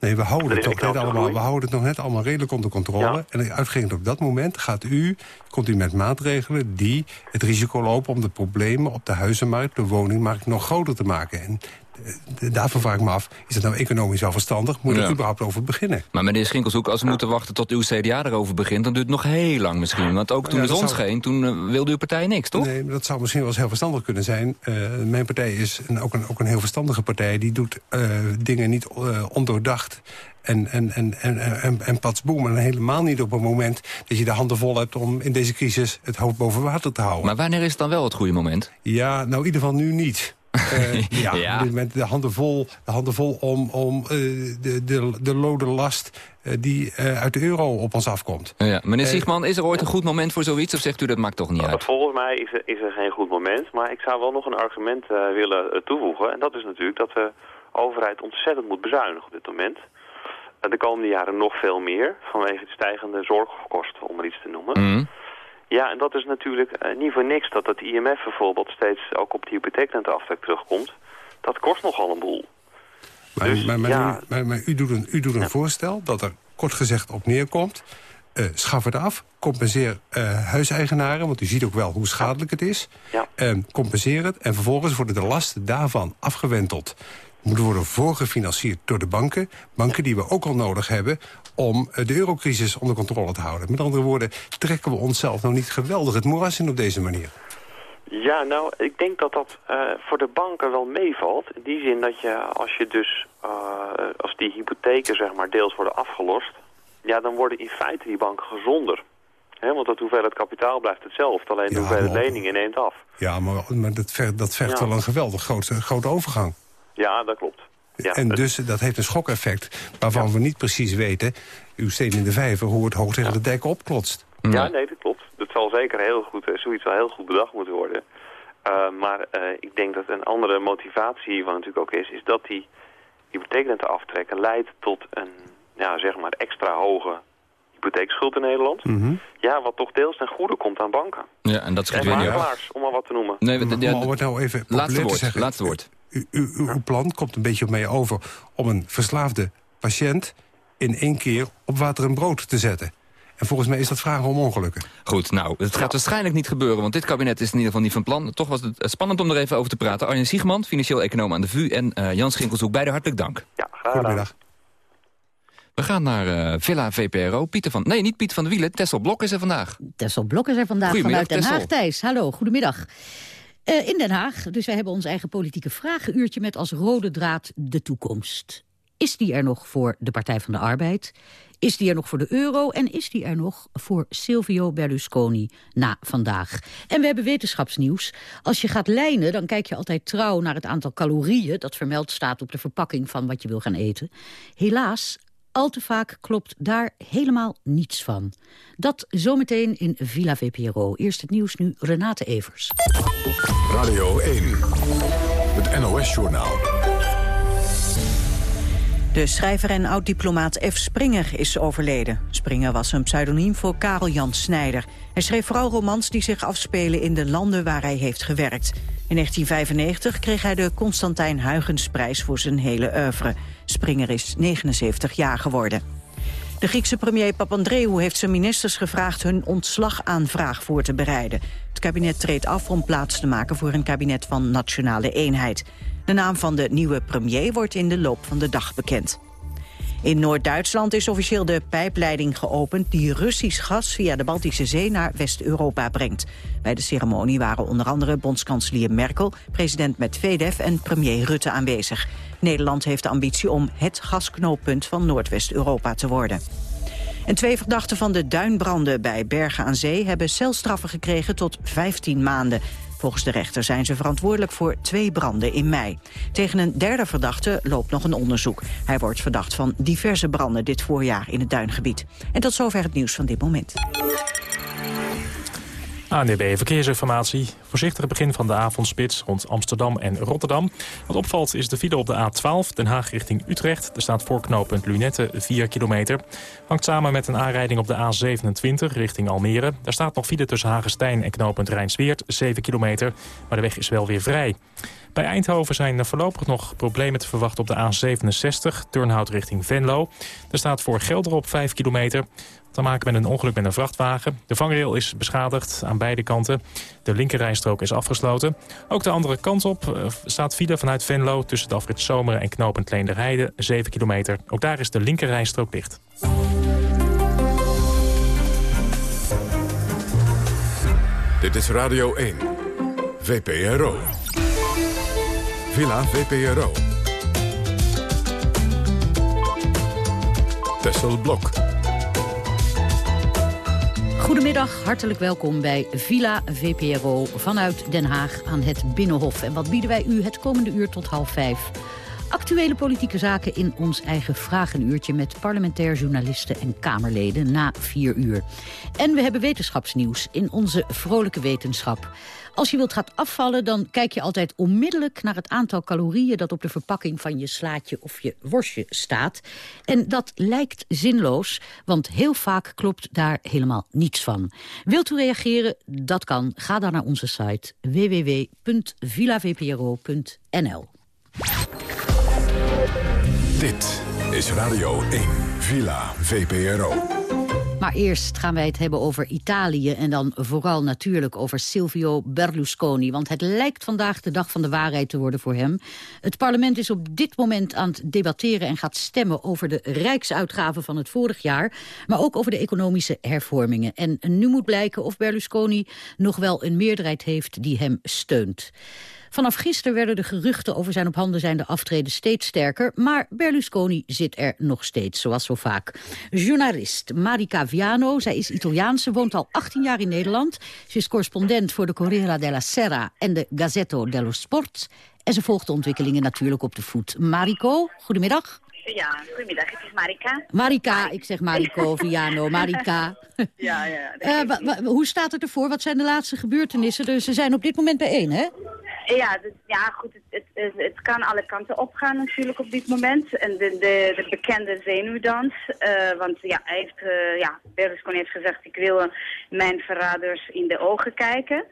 Nee, we houden, het nog net allemaal, groei. we houden het nog net allemaal redelijk onder controle. Ja. En uitgehend op dat moment gaat u, komt u met maatregelen... die het risico lopen om de problemen op de huizenmarkt, de woningmarkt... nog groter te maken. En eh, daarvan vraag ik me af, is het nou economisch wel verstandig? Moet je Ja. er überhaupt over beginnen? Maar meneer Schinkelshoek, als we moeten wachten tot uw CDA erover begint... dan duurt het nog heel lang misschien. Want ook toen Ja, de zon zou- scheen, toen eh, wilde uw partij niks, toch? Nee, dat zou misschien wel eens heel verstandig kunnen zijn. Eh, mijn partij is een, ook, een, ook een heel verstandige partij. Die doet dingen niet ondoordacht en, en, en, en, en, en patsboom. En helemaal niet op het moment dat je de handen vol hebt... om in deze crisis het hoofd boven water te houden. Maar wanneer is het dan wel het goede moment? Ja, nou in ieder geval nu niet. Eh, [laughs] ja, Ja. Met de handen vol, de handen vol om, om eh, de, de, de lode last eh, die eh, uit de euro op ons afkomt. Ja, meneer Siegman, is er ooit een goed moment voor zoiets? Of zegt u dat maakt toch niet uit? Volgens mij is er, is er geen goed moment, maar ik zou wel nog een argument eh, willen toevoegen. En dat is natuurlijk dat de overheid ontzettend moet bezuinigen op dit moment. En de komende jaren nog veel meer, vanwege de stijgende zorgkosten, om er iets te noemen. Mhm. Ja, en dat is natuurlijk eh, niet voor niks dat het IMF bijvoorbeeld steeds ook op de hypotheekrenteaftrek terugkomt. Dat kost nogal een boel. Maar, Dus, maar, maar, ja. maar, maar u doet een, u doet een voorstel dat er kort gezegd op neerkomt... eh, schaf het af, compenseer eh, huiseigenaren... want u ziet ook wel hoe schadelijk het is. Ja. Eh, compenseer het en vervolgens worden de lasten daarvan afgewenteld. Moeten worden voorgefinancierd door de banken. Banken die we ook al nodig hebben om eh, de eurocrisis onder controle te houden. Met andere woorden, trekken we onszelf nou niet geweldig het moeras in op deze manier. Ja, nou, ik denk dat dat eh, voor de banken wel meevalt. In die zin dat je, als je dus, eh, als die hypotheken zeg maar deels worden afgelost... ja, dan worden in feite die banken gezonder. Hè, want dat hoeveelheid kapitaal blijft hetzelfde, alleen de Ja, hoeveelheid leningen neemt af. Ja, maar, maar dat vergt, dat vergt Ja. wel een geweldig grote, grote overgang. Ja, dat klopt. Ja, en dus dat heeft een schokeffect waarvan we niet precies weten... uw steen in de vijver, hoe het hoog tegen de dijk opklotst. Ja, nee, dat klopt. Dat zal zeker heel goed, eh, zoiets wel heel goed bedacht moeten worden. Eh, maar eh, ik denk dat een andere motivatie hiervan natuurlijk ook is... is dat die hypotheekrente aftrekken leidt tot een, ja, zeg maar, extra hoge hypotheekschuld in Nederland. Mhm. Ja, wat toch deels ten goede komt aan banken. Ja, en dat schiet weer niet om maar wat te noemen. Nee, maar het nou even laatste te woord, zeggen... laatste woord. U, uw plan komt een beetje op mij over om een verslaafde patiënt... in één keer op water en brood te zetten. En volgens mij is dat vragen om ongelukken. Goed, nou, het gaat waarschijnlijk niet gebeuren... want dit kabinet is in ieder geval niet van plan. Toch was het spannend om er even over te praten. Arjen Siegman, financieel econoom aan de VU... en uh, Jan Schinkelshoek, beide hartelijk dank. Ja, graag Goedemiddag. We gaan naar uh, Villa VPRO. Pieter van... Nee, niet Piet van de Wielen. Tessel Blok is er vandaag. Tessel Blok is er vandaag vanuit Den Haag, Thijs. Hallo, goedemiddag. Uh, in Den Haag, dus wij hebben ons eigen politieke vragenuurtje... met als rode draad de toekomst. Is die er nog voor de Partij van de Arbeid? Is die er nog voor de euro? En is die er nog voor Silvio Berlusconi na vandaag? En we hebben wetenschapsnieuws. Als je gaat lijnen, dan kijk je altijd trouw naar het aantal calorieën... dat vermeld staat op de verpakking van wat je wil gaan eten. Helaas al te vaak klopt daar helemaal niets van. Dat zometeen in Villa VPRO. Eerst het nieuws nu, Renate Evers. Radio 1, het NOS-journaal. De schrijver en oud-diplomaat F. Springer is overleden. Springer was een pseudoniem voor Karel Jan Snijder. Hij schreef vooral romans die zich afspelen in de landen waar hij heeft gewerkt. In 1995 kreeg hij de Constantijn Huygensprijs voor zijn hele oeuvre. Springer is 79 jaar geworden. De Griekse premier Papandreou heeft zijn ministers gevraagd hun ontslagaanvraag voor te bereiden. Het kabinet treedt af om plaats te maken voor een kabinet van nationale eenheid. De naam van de nieuwe premier wordt in de loop van de dag bekend. In Noord-Duitsland is officieel de pijpleiding geopend... die Russisch gas via de Baltische Zee naar West-Europa brengt. Bij de ceremonie waren onder andere bondskanselier Merkel... president Medvedev en premier Rutte aanwezig. Nederland heeft de ambitie om het gasknooppunt van Noordwest-Europa te worden. En twee verdachten van de duinbranden bij Bergen aan Zee... hebben celstraffen gekregen tot 15 maanden. Volgens de rechter zijn ze verantwoordelijk voor twee branden in mei. Tegen een derde verdachte loopt nog een onderzoek. Hij wordt verdacht van diverse branden dit voorjaar in het duingebied. En tot zover het nieuws van dit moment. ANDB Verkeersinformatie. Voorzichtig begin van de avondspits rond Amsterdam en Rotterdam. Wat opvalt is de file op de A12, Den Haag richting Utrecht. Er staat voor knooppunt Lunette 4 kilometer. Hangt samen met een aanrijding op de A27 richting Almere. Daar staat nog file tussen Hagestein en knooppunt Rijnsweert 7 kilometer. Maar de weg is wel weer vrij. Bij Eindhoven zijn er voorlopig nog problemen te verwachten op de A67, Turnhout richting Venlo. Er staat voor Gelderop 5 kilometer te maken met een ongeluk met een vrachtwagen. De vangrail is beschadigd aan beide kanten. De linkerrijstrook is afgesloten. Ook de andere kant op eh, staat file vanuit Venlo... tussen de afrit Zomeren en knooppunt Leenderheide, 7 kilometer. Ook daar is de linkerrijstrook dicht. Dit is Radio 1, VPRO. Villa VPRO. Tessel Blok. Goedemiddag, hartelijk welkom bij Villa VPRO vanuit Den Haag aan het Binnenhof. En wat bieden wij u het komende uur tot half vijf? Actuele politieke zaken in ons eigen vragenuurtje... met parlementair journalisten en Kamerleden na vier uur. En we hebben wetenschapsnieuws in onze vrolijke wetenschap. Als je wilt gaan afvallen, dan kijk je altijd onmiddellijk naar het aantal calorieën dat op de verpakking van je slaatje of je worstje staat. En dat lijkt zinloos, want heel vaak klopt daar helemaal niets van. Wilt u reageren? Dat kan. Ga dan naar onze site www.villavpro.nl. Dit is Radio 1, Villa VPRO. Maar eerst gaan wij het hebben over Italië... en dan vooral natuurlijk over Silvio Berlusconi. Want het lijkt vandaag de dag van de waarheid te worden voor hem. Het parlement is op dit moment aan het debatteren... en gaat stemmen over de rijksuitgaven van het vorig jaar... maar ook over de economische hervormingen. En nu moet blijken of Berlusconi nog wel een meerderheid heeft die hem steunt. Vanaf gisteren werden de geruchten over zijn op handen zijnde aftreden steeds sterker. Maar Berlusconi zit er nog steeds, zoals zo vaak. Journalist Marika Viano, zij is Italiaanse, woont al 18 jaar in Nederland. Ze is correspondent voor de Corriere della Sera en de Gazzetto dello Sport. En ze volgt de ontwikkelingen natuurlijk op de voet. Mariko, goedemiddag. Ja, goedemiddag. Het is Marika. Marika, ik zeg Mariko, Viano, [laughs] Marika. Ja, ja. Uh, hoe staat het ervoor? Wat zijn de laatste gebeurtenissen? Dus ze zijn op dit moment bijeen, hè? Ja, dus, ja goed, het, het, het, kan alle kanten opgaan natuurlijk op dit moment. En de, de, de bekende zenuwdans. Uh, want ja, hij heeft, uh, ja, Berlusconi heeft gezegd, ik wil mijn verraders in de ogen kijken.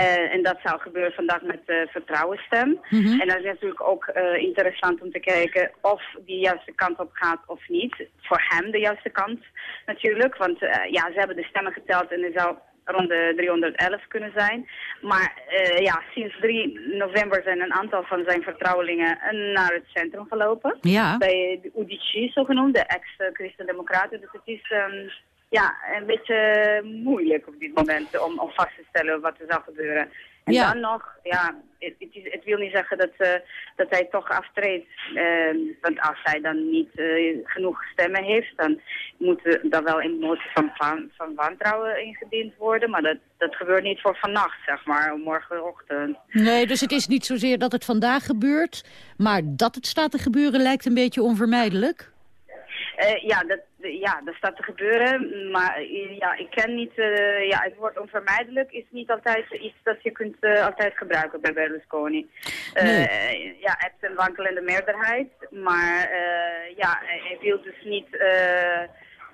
Uh, en dat zou gebeuren vandaag met de vertrouwenstem. En dat is natuurlijk ook uh, interessant om te kijken of die juiste kant op gaat of niet. Voor hem de juiste kant natuurlijk, want ja, ze hebben de stemmen geteld en er zou rond de 311 kunnen zijn. Maar ja, sinds 3 november zijn een aantal van zijn vertrouwelingen naar het centrum gelopen. Ja. Bij de UDC, zogenoemd, de ex-Christen-Democraten. Dus het is um, ja, een beetje moeilijk op dit moment om, om vast te stellen wat er zal gebeuren. En Ja. dan nog, ja, het, het, is, het wil niet zeggen dat, uh, dat hij toch aftreedt. Uh, want als hij dan niet uh, genoeg stemmen heeft, dan moet er wel een motie van, van, van wantrouwen ingediend worden. Maar dat, dat gebeurt niet voor vannacht, zeg maar, morgenochtend. Nee, dus het is niet zozeer dat het vandaag gebeurt, maar dat het staat te gebeuren lijkt een beetje onvermijdelijk. Uh, ja, dat, ja, dat staat te gebeuren. Maar uh, ja, ik ken niet... Uh, ja, het woord onvermijdelijk is niet altijd iets dat je kunt altijd gebruiken bij Berlusconi. Nee. Ja, het is een wankelende meerderheid. Maar ja, hij wil dus niet...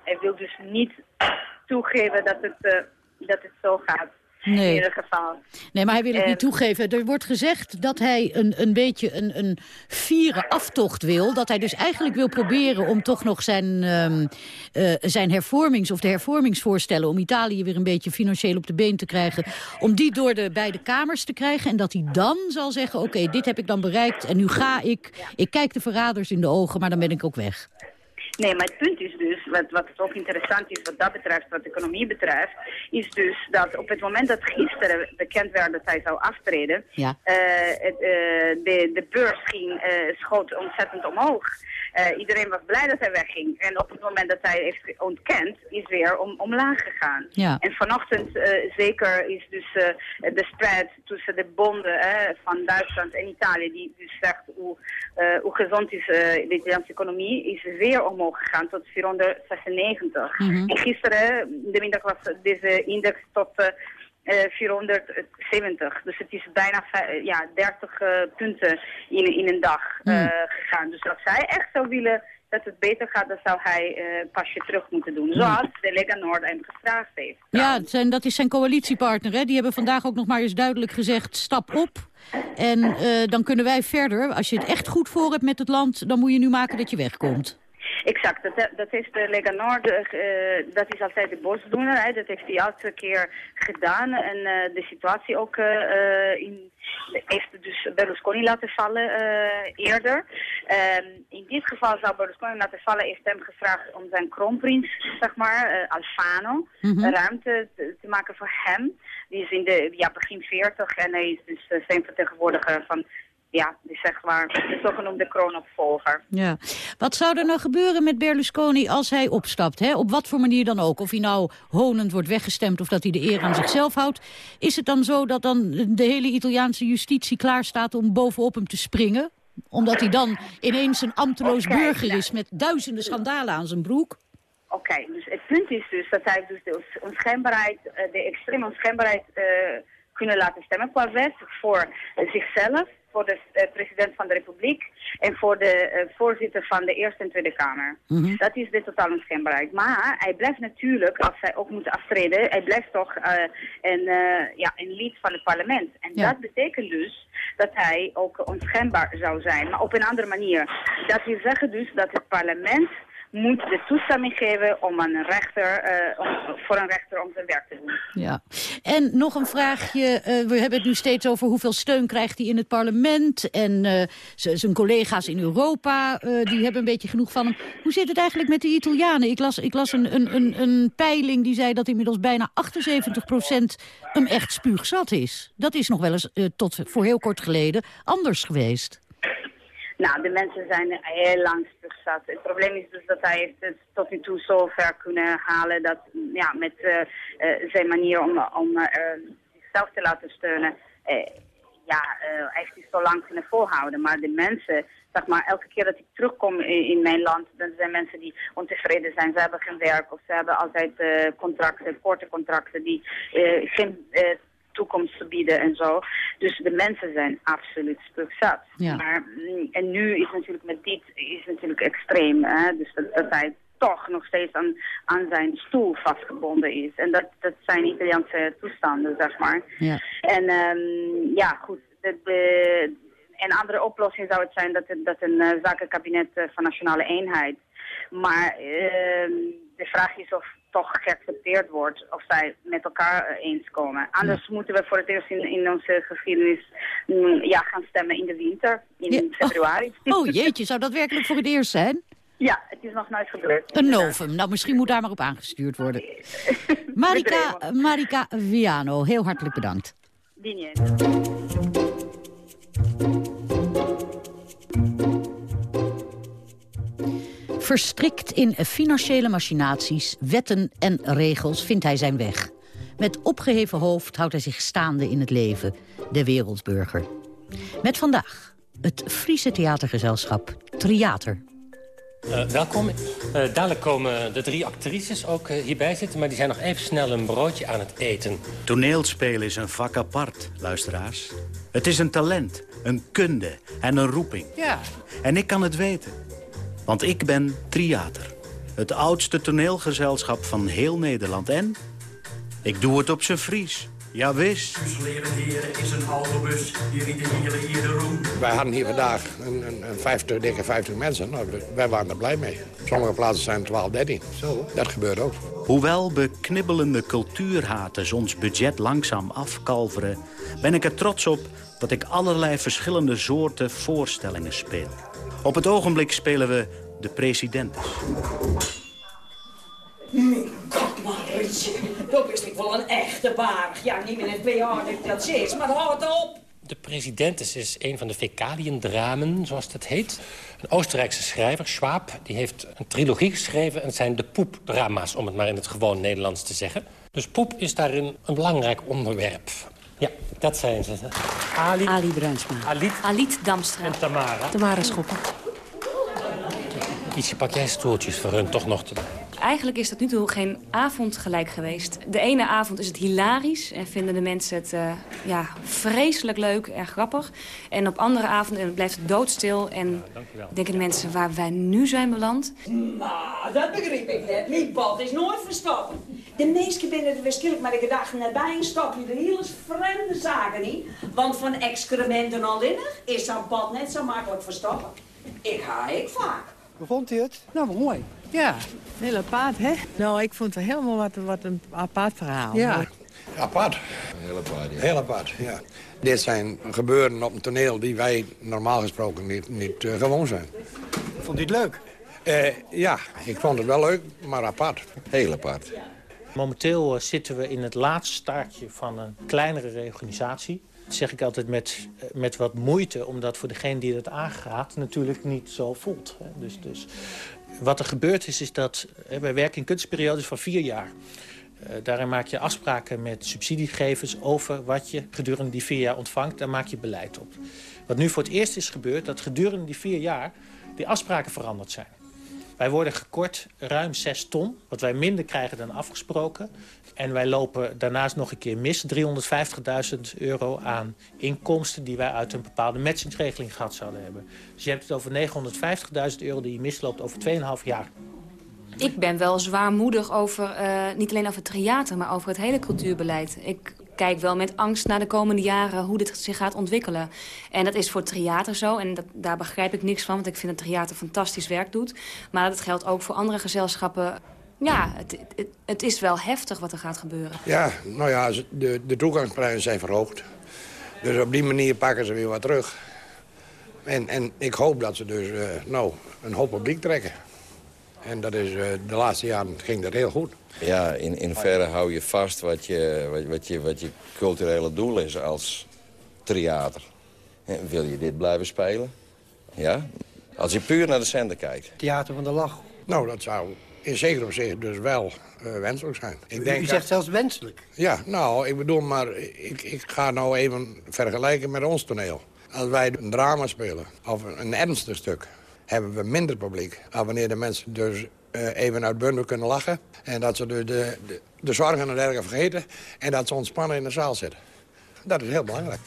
hij wil dus niet toegeven dat het, dat het zo gaat. Nee. In ieder geval. Nee, maar hij wil het En- niet toegeven. Er wordt gezegd dat hij een, een beetje een, een vieren aftocht wil. Dat hij dus eigenlijk wil proberen om toch nog zijn, ehm, eh, zijn hervormings- of de hervormingsvoorstellen... om Italië weer een beetje financieel op de been te krijgen... om die door de beide kamers te krijgen. En dat hij dan zal zeggen, oké, dit heb ik dan bereikt en nu ga ik. Ik kijk de verraders in de ogen, maar dan ben ik ook weg. Nee, maar het punt is dus, wat, wat ook interessant is wat dat betreft, wat de economie betreft, is dus dat op het moment dat gisteren bekend werd dat hij zou aftreden, Ja. eh, het, eh, de, de beurs ging, eh, schoot ontzettend omhoog. Eh, iedereen was blij dat hij wegging. En op het moment dat hij heeft ontkend, is weer om, omlaag gegaan. Ja. En vanochtend eh, zeker is dus eh, de spread tussen de bonden van Duitsland en Italië, die dus zegt hoe, hoe gezond is de Italiaanse economie, is weer omhoog gegaan tot 496. Mhm. En gisteren, de middag was deze index tot 470. Dus het is bijna vij- ja, 30 eh, punten in, in een dag eh, gegaan. Dus als zij echt zou willen dat het beter gaat, dan zou hij eh, een pasje terug moeten doen. Zoals de Lega Noord hem gevraagd heeft. Ja, het zijn, dat is zijn coalitiepartner. Hè? Die hebben vandaag ook nog maar eens duidelijk gezegd, stap op. En eh, dan kunnen wij verder. Als je het echt goed voor hebt met het land, dan moet je nu maken dat je wegkomt. Exact, dat, dat heeft de Lega Nord, eh, dat is altijd de bosdoener, hè. dat heeft hij elke keer gedaan. En eh, de situatie ook eh, in, heeft dus Berlusconi laten vallen eerder. Ehm, in dit geval zou Berlusconi laten vallen, heeft hem gevraagd om zijn kroonprins, zeg maar, Alfano, Mhm. ruimte te, te maken voor hem. Die is in de ja, begin 40 en hij is dus uh, zijn vertegenwoordiger van, ja, die zeg maar, de zogenoemde kroonopvolger. Ja. Wat zou er nou gebeuren met Berlusconi als hij opstapt? Hè? Op wat voor manier dan ook. Of hij nou honend wordt weggestemd of dat hij de eer aan zichzelf houdt. Is het dan zo dat dan de hele Italiaanse justitie klaar staat om bovenop hem te springen? Omdat hij dan ineens een ambteloos burger nou. is met duizenden schandalen aan zijn broek? Oké, dus het punt is dus dat hij dus de onschendbaarheid, eh, de extreme onschendbaarheid eh, kunnen laten stemmen qua wet voor zichzelf, voor de eh, president van de republiek en voor de eh, voorzitter van de Eerste en Tweede Kamer. Dat is de totale onschendbaarheid. Maar hij blijft natuurlijk, als hij ook moet aftreden, hij blijft toch eh, een, ja, een lid van het parlement. En Ja. dat betekent dus dat hij ook onschendbaar zou zijn, maar op een andere manier. Dat wil zeggen dus dat het parlement moet de toestemming geven om een rechter, eh, voor een rechter om zijn werk te doen. Ja. En nog een vraagje. eh, we hebben het nu steeds over hoeveel steun krijgt hij in het parlement. En eh, zijn collega's in Europa, die hebben een beetje genoeg van hem. Hoe zit het eigenlijk met de Italianen? Ik las, ik las een, een, een, een peiling die zei dat inmiddels bijna 78% hem echt spuugzat is. Dat is nog wel eens tot voor heel kort geleden anders geweest. Nou, de mensen zijn heel lang spuugzat. Het probleem is dus dat hij heeft het tot nu toe zo ver kunnen halen dat ja, met eh, eh, zijn manier om, om eh, zichzelf te laten steunen, ja, heeft hij zo lang kunnen volhouden. Maar de mensen, zeg maar, elke keer dat ik terugkom in, mijn land, dan zijn mensen die ontevreden zijn. Ze hebben geen werk of ze hebben altijd contracten, korte contracten die geen toekomst te bieden en zo. Dus de mensen zijn absoluut spuugzat. Ja. Maar, mm, en nu is natuurlijk met dit is natuurlijk extreem. Hè? Dus dat, dat hij toch nog steeds aan, aan zijn stoel vastgebonden is. En dat, dat zijn Italiaanse toestanden, zeg maar. Ja. En um, ja, goed. De, de, een andere oplossing zou het zijn dat, het, dat een uh, zakenkabinet uh, van nationale eenheid. Maar uh, de vraag is of toch geaccepteerd wordt of zij met elkaar eens komen. Anders ja. moeten we voor het eerst in, in onze geschiedenis mm, ja, gaan stemmen in de winter, in ja. februari. Oh, oh jeetje, zou dat werkelijk voor het eerst zijn? Ja, het is nog nooit gebeurd. Een novum. Nou, misschien moet daar maar op aangestuurd worden. [laughs] Marika, Marika Viano, heel hartelijk bedankt. Verstrikt in financiële machinaties, wetten en regels vindt hij zijn weg. Met opgeheven hoofd houdt hij zich staande in het leven, de wereldburger. Met vandaag het Friese theatergezelschap Triater. Uh, welkom. Uh, dadelijk komen de drie actrices ook uh, hierbij zitten... maar die zijn nog even snel een broodje aan het eten. Toneelspelen is een vak apart, luisteraars. Het is een talent, een kunde en een roeping. Ja. En ik kan het weten. Want ik ben Triater. Het oudste toneelgezelschap van heel Nederland. En ik doe het op zijn Fries. Ja, wist. is een autobus, die hier hier de roem. Wij hadden hier vandaag een, een, een 50, dikke 50 mensen. Nou, wij waren er blij mee. Sommige plaatsen zijn 12, 13. Zo. Dat gebeurt ook. Hoewel beknibbelende cultuurhaters ons budget langzaam afkalveren... ben ik er trots op dat ik allerlei verschillende soorten voorstellingen speel. Op het ogenblik spelen we de presidentes. Mijn god, Marietje. Dat is ik wel een echte barig. Ja, niet meer een bejaarde dat is, maar houd op. De Presidentes is een van de fecaliendramen, zoals dat heet. Een Oostenrijkse schrijver, Schwab, die heeft een trilogie geschreven... en het zijn de poepdrama's, om het maar in het gewoon Nederlands te zeggen. Dus poep is daarin een belangrijk onderwerp. Ja, dat zijn ze. Ali, Ali Bruinsma. Alit, Alit Damstra. En Tamara. Tamara Schoppen. Ietsje pak jij stoeltjes voor hun toch nog te Eigenlijk is tot nu toe geen avond gelijk geweest. De ene avond is het hilarisch en vinden de mensen het uh, ja, vreselijk leuk en grappig. En op andere avonden blijft het doodstil en ja, denken de mensen waar wij nu zijn beland. Nou, dat begrijp ik net. Mijn bad is nooit verstoppen. De meesten binnen de waarschijnlijk maar de dag naar bij stap je de hele vreemde zaken niet. Want van excrementen al innig is zo'n pad net zo makkelijk verstoppen. Ik ga ik vaak. Hoe vond hij het? Nou, mooi. Ja, heel apart, hè? Nou, ik vond het helemaal wat, wat een apart verhaal. Ja. Apart. Heel apart, ja. Heel apart, ja. Dit zijn gebeuren op een toneel die wij normaal gesproken niet, niet uh, gewoon zijn. Vond u het leuk? Uh, ja, ik vond het wel leuk, maar apart. Heel apart. Momenteel uh, zitten we in het laatste staartje van een kleinere reorganisatie. Dat zeg ik altijd met, met wat moeite, omdat voor degene die dat aangaat natuurlijk niet zo voelt. Dus, dus wat er gebeurd is, is dat wij werken in kunstperiodes van vier jaar. Daarin maak je afspraken met subsidiegevers over wat je gedurende die vier jaar ontvangt. Daar maak je beleid op. Wat nu voor het eerst is gebeurd, dat gedurende die vier jaar die afspraken veranderd zijn. Wij worden gekort ruim 6 ton, wat wij minder krijgen dan afgesproken. En wij lopen daarnaast nog een keer mis 350.000 euro aan inkomsten... die wij uit een bepaalde matchingsregeling gehad zouden hebben. Dus je hebt het over 950.000 euro die je misloopt over 2,5 jaar. Ik ben wel zwaarmoedig over, uh, niet alleen over het theater... maar over het hele cultuurbeleid. Ik kijk wel met angst naar de komende jaren hoe dit zich gaat ontwikkelen. En dat is voor het theater zo. En dat, daar begrijp ik niks van, want ik vind dat theater fantastisch werk doet. Maar dat geldt ook voor andere gezelschappen. Ja, het, het, is wel heftig wat er gaat gebeuren. Ja, nou ja, de, de toegangsprijzen zijn verhoogd. Dus op die manier pakken ze weer wat terug. En, en ik hoop dat ze dus uh, nou, een hoop publiek trekken. En dat is, uh, de laatste jaren ging dat heel goed. Ja, in, in verre hou je vast wat je, wat, wat, je, wat je culturele doel is als theater. Wil je dit blijven spelen? Ja? Als je puur naar de centen kijkt. Theater van de lach. Nou, dat zou in zekere opzicht dus wel uh, wenselijk zijn. Ik denk u zegt dat... zelfs wenselijk? Ja, nou, ik bedoel, maar ik, ik ga nou even vergelijken met ons toneel. Als wij een drama spelen, of een ernstig stuk, hebben we minder publiek. Maar wanneer de mensen dus uh, even uit bundel kunnen lachen... en dat ze de, de, de zorgen en dergelijke vergeten... en dat ze ontspannen in de zaal zitten. Dat is heel belangrijk.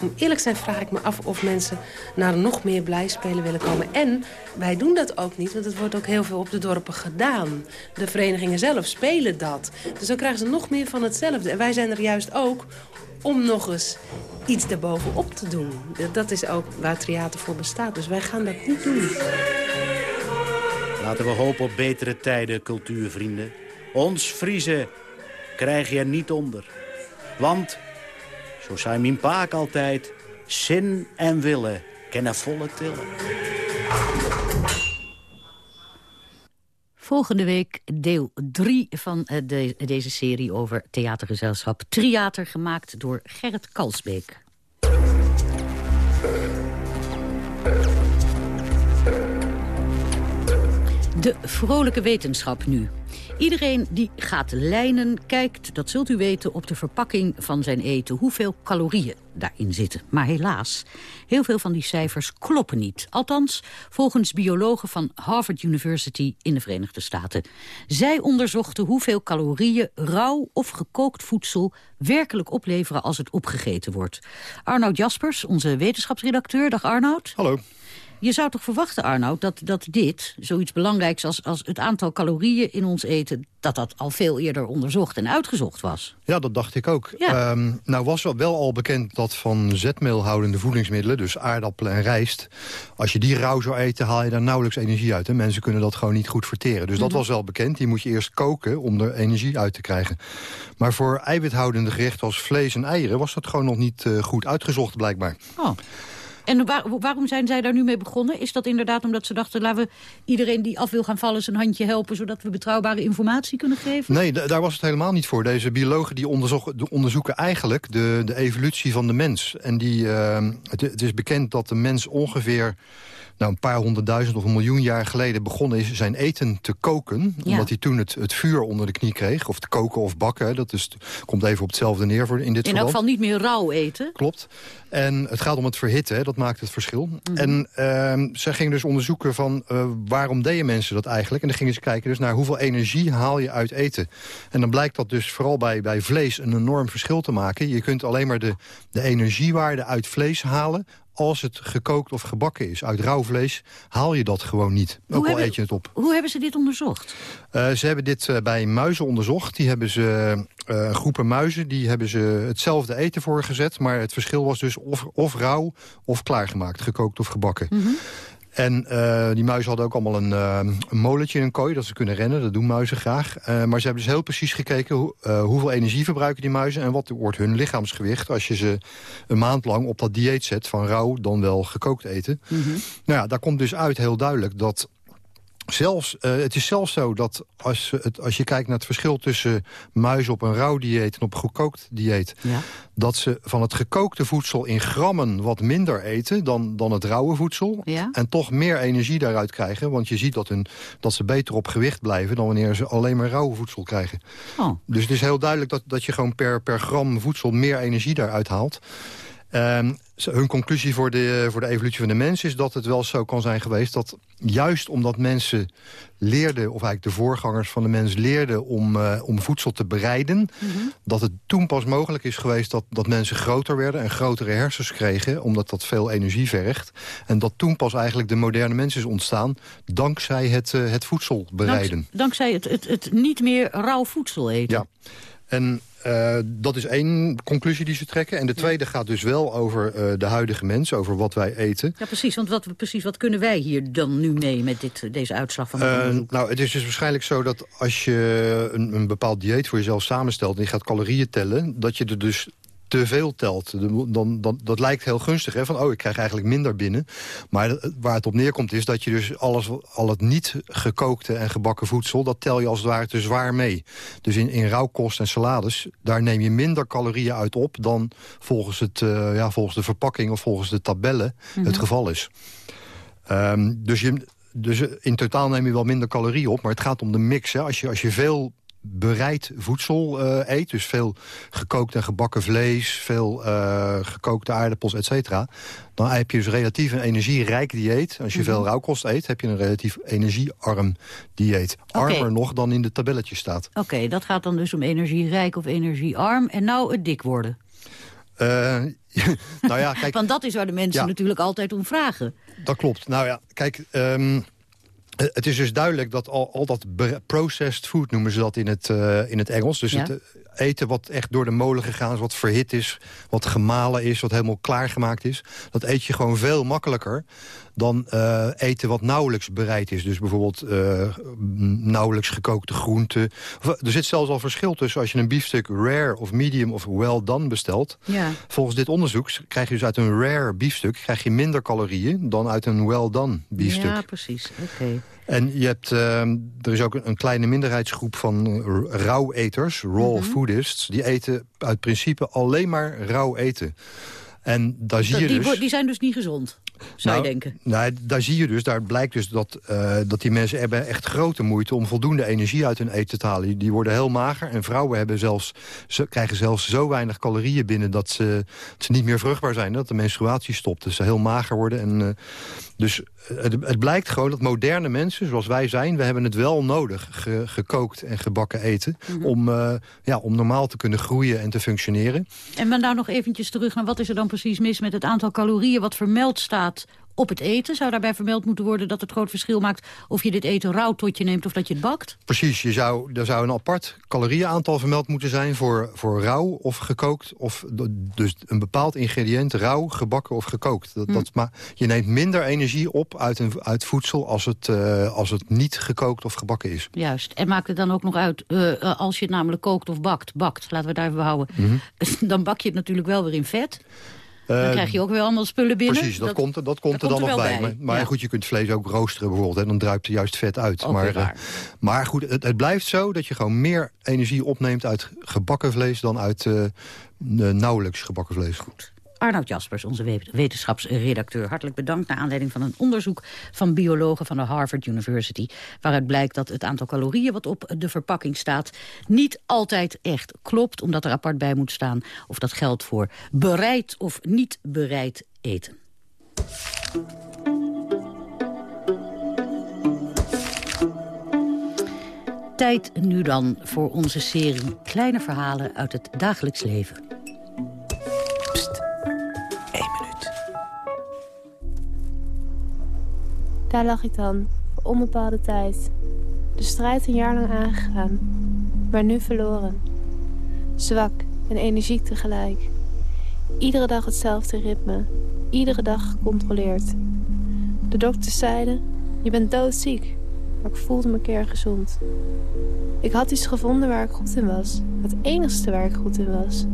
Om eerlijk te zijn vraag ik me af of mensen naar nog meer blijspelen willen komen. En wij doen dat ook niet, want het wordt ook heel veel op de dorpen gedaan. De verenigingen zelf spelen dat. Dus dan krijgen ze nog meer van hetzelfde. En wij zijn er juist ook om nog eens iets erbovenop te doen. Dat is ook waar theater voor bestaat. Dus wij gaan dat niet doen. Laten we hopen op betere tijden, cultuurvrienden. Ons Friese krijg je niet onder. Want, zo zei mijn paak altijd... zin en willen kennen volle tillen. Volgende week deel 3 van eh, de, deze serie over theatergezelschap Triater... gemaakt door Gerrit Kalsbeek. De vrolijke wetenschap nu. Iedereen die gaat lijnen kijkt, dat zult u weten, op de verpakking van zijn eten... hoeveel calorieën daarin zitten. Maar helaas, heel veel van die cijfers kloppen niet. Althans, volgens biologen van Harvard University in de Verenigde Staten. Zij onderzochten hoeveel calorieën rauw of gekookt voedsel... werkelijk opleveren als het opgegeten wordt. Arnoud Jaspers, onze wetenschapsredacteur. Dag Arnoud. Hallo. Je zou toch verwachten, Arnoud, dat, dat dit, zoiets belangrijks als, als het aantal calorieën in ons eten, dat dat al veel eerder onderzocht en uitgezocht was? Ja, dat dacht ik ook. Ehm, nou was wel al bekend dat van zetmeelhoudende voedingsmiddelen, dus aardappelen en rijst, als je die rauw zou eten, haal je daar nauwelijks energie uit. En mensen kunnen dat gewoon niet goed verteren. Dus dat Mhm. was wel bekend. Die moet je eerst koken om er energie uit te krijgen. Maar voor eiwithoudende gerechten als vlees en eieren was dat gewoon nog niet eh, goed uitgezocht blijkbaar. Oh. En waar- waarom zijn zij daar nu mee begonnen? Is dat inderdaad omdat ze dachten... laten we iedereen die af wil gaan vallen zijn handje helpen... zodat we betrouwbare informatie kunnen geven? Nee, da- daar was het helemaal niet voor. Deze biologen die onderzoek- de- onderzoeken eigenlijk de, de evolutie van de mens. En die, eh, het, het is bekend dat de mens ongeveer nou, een paar honderdduizend of een miljoen jaar geleden begonnen is zijn eten te koken. Ja. Omdat hij toen het, het vuur onder de knie kreeg. Of te koken of bakken. hè. Dat is, komt even op hetzelfde neer voor, in dit In elk geval niet meer rauw eten. Klopt. En het gaat om het verhitten, hè, dat maakt het verschil. En ehm zij gingen dus onderzoeken van eh, waarom deden mensen dat eigenlijk. En dan gingen ze kijken dus naar hoeveel energie haal je uit eten. En dan blijkt dat dus vooral bij, bij vlees een enorm verschil te maken. Je kunt alleen maar de, de energiewaarde uit vlees halen als het gekookt of gebakken is. Uit rauw vlees haal je dat gewoon niet. Ook al eet je het op. Hoe hebben ze dit onderzocht? Eh, ze hebben dit eh, bij muizen onderzocht. Die hebben ze eh, groepen muizen, die hebben ze hetzelfde eten voorgezet. Maar het verschil was dus of, of rauw of klaargemaakt, gekookt of gebakken. En eh, die muizen hadden ook allemaal een, eh, een molentje in een kooi, dat ze kunnen rennen. Dat doen muizen graag. Eh, maar ze hebben dus heel precies gekeken hoe, hoeveel energie verbruiken die muizen... en wat wordt hun lichaamsgewicht als je ze een maand lang op dat dieet zet... van rauw dan wel gekookt eten. Nou ja, daar komt dus uit heel duidelijk dat Zelfs, eh, het is zelfs zo dat als, het, als je kijkt naar het verschil tussen muizen op een rauw dieet en op een gekookt dieet, Ja. dat ze van het gekookte voedsel in grammen wat minder eten dan, dan het rauwe voedsel. Ja. En toch meer energie daaruit krijgen. Want je ziet dat, hun, dat ze beter op gewicht blijven dan wanneer ze alleen maar rauwe voedsel krijgen. Oh. Dus het is heel duidelijk dat, dat je gewoon per, per gram voedsel meer energie daaruit haalt. Ze- hun conclusie voor de, voor de evolutie van de mens is dat het wel zo kan zijn geweest... dat juist omdat mensen leerden, of eigenlijk de voorgangers van de mens leerden... om, eh, om voedsel te bereiden, dat het toen pas mogelijk is geweest... Dat, dat mensen groter werden en grotere hersens kregen... omdat dat veel energie vergt. En dat toen pas eigenlijk de moderne mens is ontstaan... dankzij het, eh, het voedsel bereiden. Dank- dankzij het, het, het niet meer rauw voedsel eten. Ja. En eh, dat is één conclusie die ze trekken. En de tweede gaat dus wel over eh, de huidige mens, over wat wij eten. Ja, precies. Want wat, precies, wat kunnen wij hier dan nu mee met dit, deze uitslag van Eh, onderzoek? nou, het is dus waarschijnlijk zo dat als je een, een bepaald dieet voor jezelf samenstelt... en je gaat calorieën tellen, dat je er dus te veel telt. De- Dan, dan, dat lijkt heel gunstig, hè? van oh, ik krijg eigenlijk minder binnen. Maar waar het op neerkomt is dat je dus alles, al het niet gekookte en gebakken voedsel... dat tel je als het ware te zwaar mee. Dus in, in rauwkost en salades, daar neem je minder calorieën uit op... dan volgens, het, eh, ja, volgens de verpakking of volgens de tabellen Mhm. het geval is. Ehm, dus, je, dus in totaal neem je wel minder calorieën op, maar het gaat om de mix. Hè. Als, je, als je veel bereid voedsel eh, eet, dus veel gekookt en gebakken vlees... veel eh, gekookte aardappels, et cetera... dan heb je dus relatief een energierijk dieet. Als je Mhm. veel rauwkost eet, heb je een relatief energiearm dieet. Armer nog dan in de tabelletjes staat. Oké, dat gaat dan dus om energierijk of energiearm. En nou het dik worden. Uh, [laughs] nou ja, kijk... [laughs] Want dat is waar de mensen natuurlijk altijd om vragen. Dat klopt. Nou ja, kijk... Um, het is dus duidelijk dat al, al dat processed food noemen ze dat in het, uh, in het Engels. Dus het eten wat echt door de molen gegaan is, wat verhit is, wat gemalen is, wat helemaal klaargemaakt is. Dat eet je gewoon veel makkelijker dan uh, eten wat nauwelijks bereid is. Dus bijvoorbeeld uh, nauwelijks gekookte groenten. Er zit zelfs al verschil tussen als je een biefstuk rare of medium of well done bestelt. Ja. Volgens dit onderzoek krijg je dus uit een rare biefstuk krijg je minder calorieën dan uit een well done biefstuk. Ja, precies. Oké. En je hebt, uh, er is ook een, kleine minderheidsgroep van rauweters, raw mm foodists... die eten uit principe alleen maar rauw eten. En daar zie je die, dus... Die zijn dus niet gezond? zou nou, je denken. Nou, daar zie je dus, daar blijkt dus dat, uh, dat die mensen hebben echt grote moeite... om voldoende energie uit hun eten te halen. Die worden heel mager en vrouwen hebben zelfs, ze krijgen zelfs zo weinig calorieën binnen... dat ze, dat ze niet meer vruchtbaar zijn, dat de menstruatie stopt. Dus ze heel mager worden. En, uh, dus het, het, blijkt gewoon dat moderne mensen, zoals wij zijn... we hebben het wel nodig, ge, gekookt en gebakken eten... Mm -hmm. om, uh, ja, om normaal te kunnen groeien en te functioneren. En maar nou nog eventjes terug naar wat is er dan precies mis... met het aantal calorieën wat vermeld staat op het eten. Zou daarbij vermeld moeten worden dat het groot verschil maakt... of je dit eten rauw tot je neemt of dat je het bakt? Precies, je zou, er zou een apart calorieënaantal vermeld moeten zijn... voor, voor rauw of gekookt. Of dus een bepaald ingrediënt, rauw, gebakken of gekookt. Dat, hm. dat, maar je neemt minder energie op uit, een, uit voedsel... Als het, uh, als het niet gekookt of gebakken is. Juist. En maakt het dan ook nog uit, uh, als je het namelijk kookt of bakt... bakt, laten we daar even houden... -hmm. [laughs] dan bak je het natuurlijk wel weer in vet... Dan uh, krijg je ook weer allemaal spullen binnen. Precies, dat, dat komt, dat komt er dan nog bij. bij. Maar, maar ja. goed, je kunt vlees ook roosteren bijvoorbeeld. En dan druipt er juist vet uit. Ook maar, uh, maar goed, het, het, blijft zo dat je gewoon meer energie opneemt uit gebakken vlees... dan uit uh, nauwelijks gebakken vlees. Goed. Arnoud Jaspers, onze wetenschapsredacteur. Hartelijk bedankt naar aanleiding van een onderzoek van biologen van de Harvard University. Waaruit blijkt dat het aantal calorieën wat op de verpakking staat niet altijd echt klopt. Omdat er apart bij moet staan of dat geldt voor bereid of niet bereid eten. Tijd nu dan voor onze serie Kleine Verhalen uit het dagelijks leven. Daar lag ik dan, voor onbepaalde tijd. De strijd een jaar lang aangegaan, maar nu verloren. Zwak en energiek tegelijk. Iedere dag hetzelfde ritme, iedere dag gecontroleerd. De dokters zeiden, je bent doodziek, maar ik voelde me keer gezond. Ik had iets gevonden waar ik goed in was, het enigste waar ik goed in was.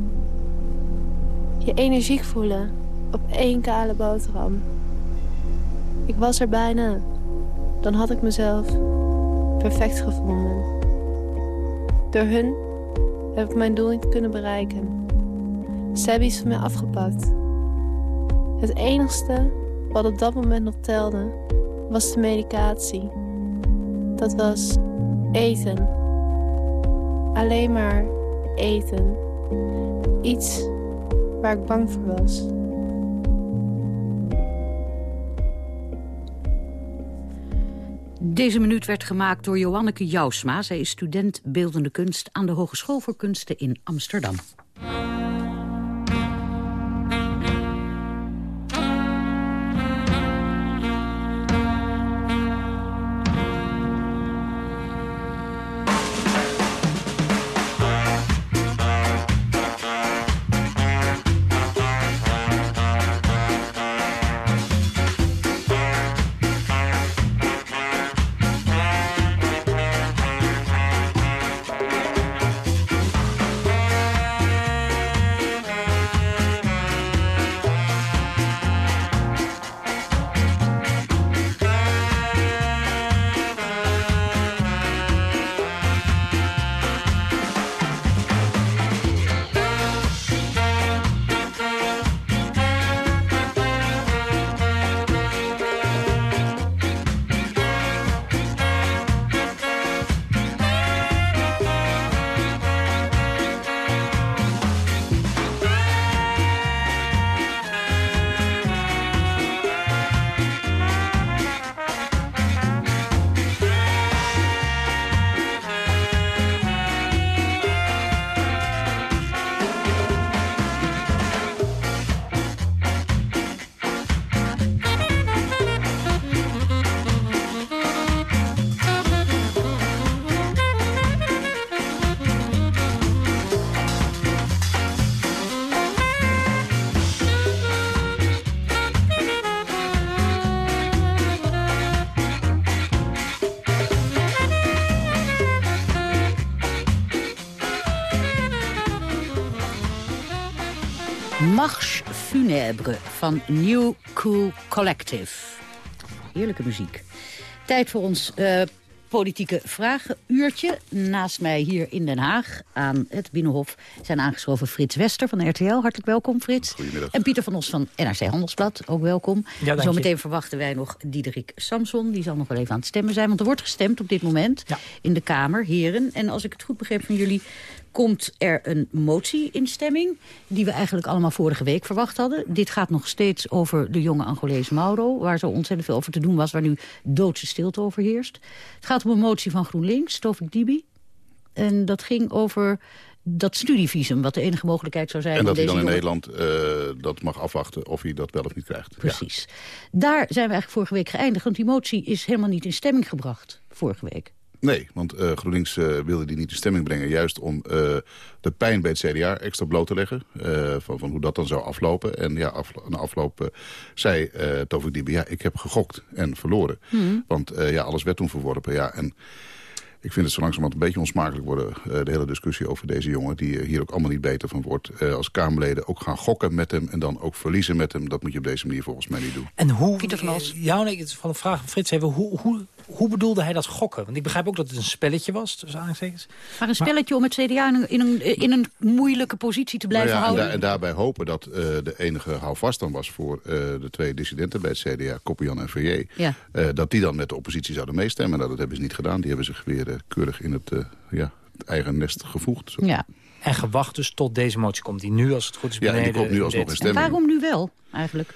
Je energiek voelen op één kale boterham ik was er bijna. Dan had ik mezelf perfect gevonden. Door hun heb ik mijn doel niet kunnen bereiken. Ze hebben iets van mij afgepakt. Het enigste wat op dat moment nog telde, was de medicatie. Dat was eten. Alleen maar eten. Iets waar ik bang voor was. Deze minuut werd gemaakt door Joanneke Jousma. Zij is student beeldende kunst aan de Hogeschool voor Kunsten in Amsterdam. Van New Cool Collective. Heerlijke muziek. Tijd voor ons uh, politieke vragenuurtje. Naast mij hier in Den Haag aan het Binnenhof zijn aangeschoven Frits Wester van RTL. Hartelijk welkom Frits. Goedemiddag. En Pieter van Os van NRC Handelsblad, ook welkom. Ja, Zometeen verwachten wij nog Diederik Samson. Die zal nog wel even aan het stemmen zijn, want er wordt gestemd op dit moment in de Kamer, heren. En als ik het goed begreep van jullie, komt er een motie in stemming... die we eigenlijk allemaal vorige week verwacht hadden. Dit gaat nog steeds over de jonge Angolees Mauro... waar zo ontzettend veel over te doen was... waar nu doodse stilte over heerst. Het gaat om een motie van GroenLinks, Tovik Dibi. En dat ging over dat studievisum, wat de enige mogelijkheid zou zijn... En dat hij dan in jongen... Nederland uh, dat mag afwachten of hij dat wel of niet krijgt. Precies. Daar zijn we eigenlijk vorige week geëindigd... want die motie is helemaal niet in stemming gebracht vorige week. Nee, want uh, GroenLinks uh, wilde die niet in stemming brengen... juist om uh, de pijn bij het CDA extra bloot te leggen... van, van hoe dat dan zou aflopen. En ja, af, na afloop zei Tovik Diebe... ja, ik heb gegokt en verloren. Mm. Want ja, alles werd toen verworpen. Ja, en ik vind het zo langzamerhand een beetje onsmakelijk worden... Uh, de hele discussie over deze jongen... die hier ook allemaal niet beter van wordt. Uh, als Kamerleden ook gaan gokken met hem... en dan ook verliezen met hem. Dat moet je op deze manier volgens mij niet doen. En hoe... Pieter van Os. Ja, nee, het is van een vraag van Frits even. Hoe, hoe, hoe bedoelde hij dat gokken? Want ik begrijp ook dat het een spelletje was, tussen aanhalingstekens. Maar een spelletje om het CDA in een, in een, in een moeilijke positie te blijven nou ja, houden. En, da en, daarbij hopen dat uh, de enige houvast dan was... voor de twee dissidenten bij het CDA, Koppian en Verrier... Ja. dat die dan met de oppositie zouden meestemmen. Nou, dat hebben ze niet gedaan. Die hebben zich weer keurig in het uh, ja, het eigen nest gevoegd. Zo. Ja. En gewacht dus tot deze motie komt. Die nu, als het goed is, Ja, beneden... en die komt nu alsnog in stemming. En waarom nu wel, eigenlijk?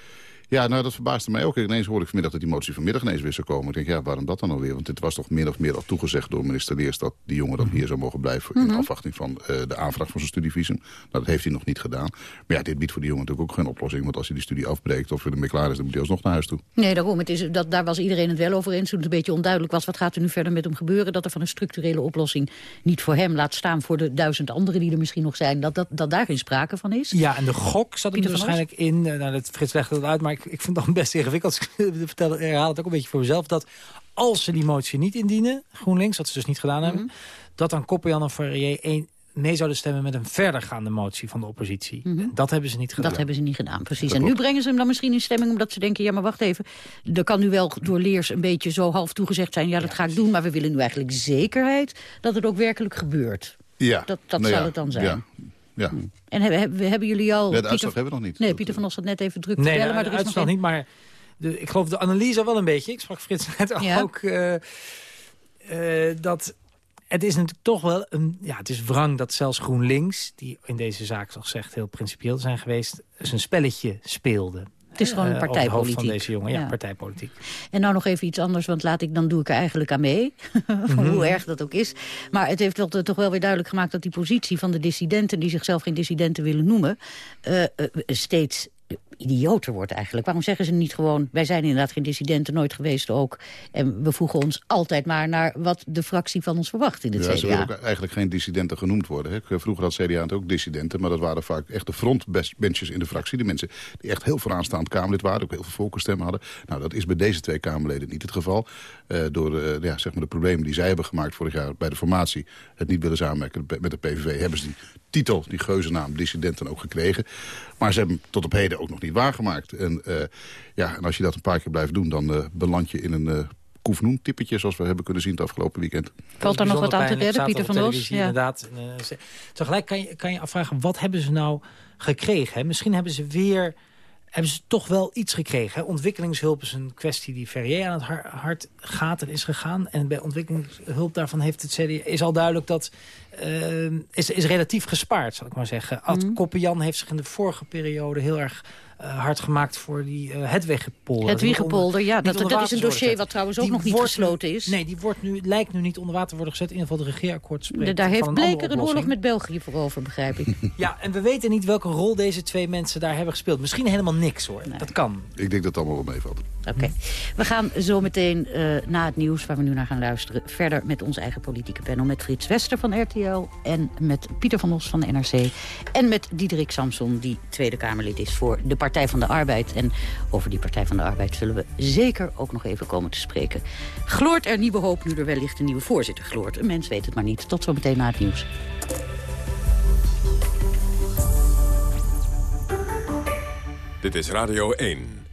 Ja, nou, dat verbaasde mij ook. Ineens hoorde ik vanmiddag dat die motie vanmiddag ineens weer zou komen. Ik denk, ja, waarom dat dan alweer? Want dit was toch meer of meer al toegezegd door minister Leers... dat die jongen dan hier zou mogen blijven in Mhm. afwachting van uh, de aanvraag van zijn studievisum. Nou, dat heeft hij nog niet gedaan. Maar ja, dit biedt voor die jongen natuurlijk ook geen oplossing. Want als hij die studie afbreekt of er ermee klaar is, dan moet hij alsnog naar huis toe. Nee, daarom. Het is, dat, daar was iedereen het wel over eens. Toen het een beetje onduidelijk was, wat gaat er nu verder met hem gebeuren? Dat er van een structurele oplossing niet voor hem laat staan... voor de duizend anderen die er misschien nog zijn, dat, dat, dat daar geen sprake van is. Ja, en de gok zat er van waarschijnlijk in. Uh, nou, dat Frits legde dat uit, maar ik, ik vind het dan best ingewikkeld. [laughs] Ik vertel, herhaal het ook een beetje voor mezelf. Dat als ze die motie niet indienen, GroenLinks, wat ze dus niet gedaan hebben... Mhm. dat dan Koppian en Ferrier één mee zouden stemmen met een verdergaande motie van de oppositie. En Dat hebben ze niet gedaan. Mhm. Dat hebben ze niet gedaan, precies. Dat en nu brengen ze hem dan misschien in stemming omdat ze denken... ja, maar wacht even, er kan nu wel door leers een beetje zo half toegezegd zijn... ja, dat ga ik doen, maar we willen nu eigenlijk zekerheid... dat het ook werkelijk gebeurt. Ja. Dat, dat nou zou ja, het dan zijn. Ja. Ja. En hebben, hebben, hebben jullie al... Ja, de uitslag hebben we nog niet. Nee, Pieter van Os had net even druk Nee, vertellen, nou, maar de er is nog niet, maar de, ik geloof de analyse wel een beetje. Ik sprak Frits net Ja. ook... eh, eh, dat het is natuurlijk toch wel een... Ja, het is wrang dat zelfs GroenLinks, die in deze zaak, zoals gezegd, heel principieel zijn geweest, zijn spelletje speelde. Het is gewoon Eh, op het hoofd partijpolitiek. van deze jongen, ja, partijpolitiek. En nou nog even iets anders, want laat ik, dan doe ik er eigenlijk aan mee. [laughs] Van Mhm. Hoe erg dat ook is. Maar het heeft wel, toch wel weer duidelijk gemaakt dat die positie van de dissidenten... die zichzelf geen dissidenten willen noemen, eh, eh, steeds idioter wordt eigenlijk. Waarom zeggen ze niet gewoon... wij zijn inderdaad geen dissidenten, nooit geweest ook... en we voegen ons altijd maar naar wat de fractie van ons verwacht in het Ja, ze willen ook eigenlijk geen dissidenten genoemd worden. Hè. Vroeger had CDA het ook dissidenten, maar dat waren vaak echt de frontbenchers in de fractie. De mensen die echt heel vooraanstaand Kamerlid waren, ook heel veel volkenstemmen hadden. Nou, dat is bij deze twee Kamerleden niet het geval. Eh, door eh, ja, zeg maar de problemen die zij hebben gemaakt vorig jaar bij de formatie, het niet willen samenwerken met de PVV, hebben ze die titel, die geuzennaam dissidenten ook gekregen. Maar ze hebben tot op heden ook nog niet waargemaakt. En, eh, ja, en als je dat een paar keer blijft doen, dan eh, beland je in een... eh Koefnoen typetje, zoals we hebben kunnen zien het afgelopen weekend. Valt daar nog wat aan te redden, Pieter van Os? Os? Inderdaad. Tegelijk kan je, kan je afvragen, wat hebben ze nou gekregen? Hè? Misschien hebben ze weer... Hebben ze toch wel iets gekregen? Hè? Ontwikkelingshulp is een kwestie die Ferrier aan het har- hart gaat en is gegaan. En bij ontwikkelingshulp daarvan heeft het CDA... is al duidelijk dat... eh, is, is relatief gespaard, zal ik maar zeggen. Ad. Koppenjan heeft zich in de vorige periode heel erg eh, hard gemaakt voor die uh, Hedwiggepolder. Het Wiegepolder, ja, dat, is een dossier wat trouwens ook Die nog niet wordt gesloten nu- is. Nee, die wordt nu, lijkt nu niet onder water te worden gezet. In ieder geval de regeerakkoord spreekt De- daar heeft een Bleker andere een oorlog met België voor over, begrijp ik. [laughs] Ja, en we weten niet welke rol deze twee mensen daar hebben gespeeld. Misschien helemaal niks hoor. Dat kan. Ik denk dat het allemaal wel meevalt. Oké. We gaan zo meteen eh, na het nieuws, waar we nu naar gaan luisteren... verder met onze eigen politieke panel. Met Frits Wester van RTL en met Pieter van Os van de NRC. En met Diederik Samson, die Tweede Kamerlid is voor de Partij van de Arbeid. En over die Partij van de Arbeid zullen we zeker ook nog even komen te spreken. Gloort er nieuwe hoop nu er wellicht een nieuwe voorzitter gloort? Een mens weet het maar niet. Tot zo meteen na het nieuws. Dit is Radio 1.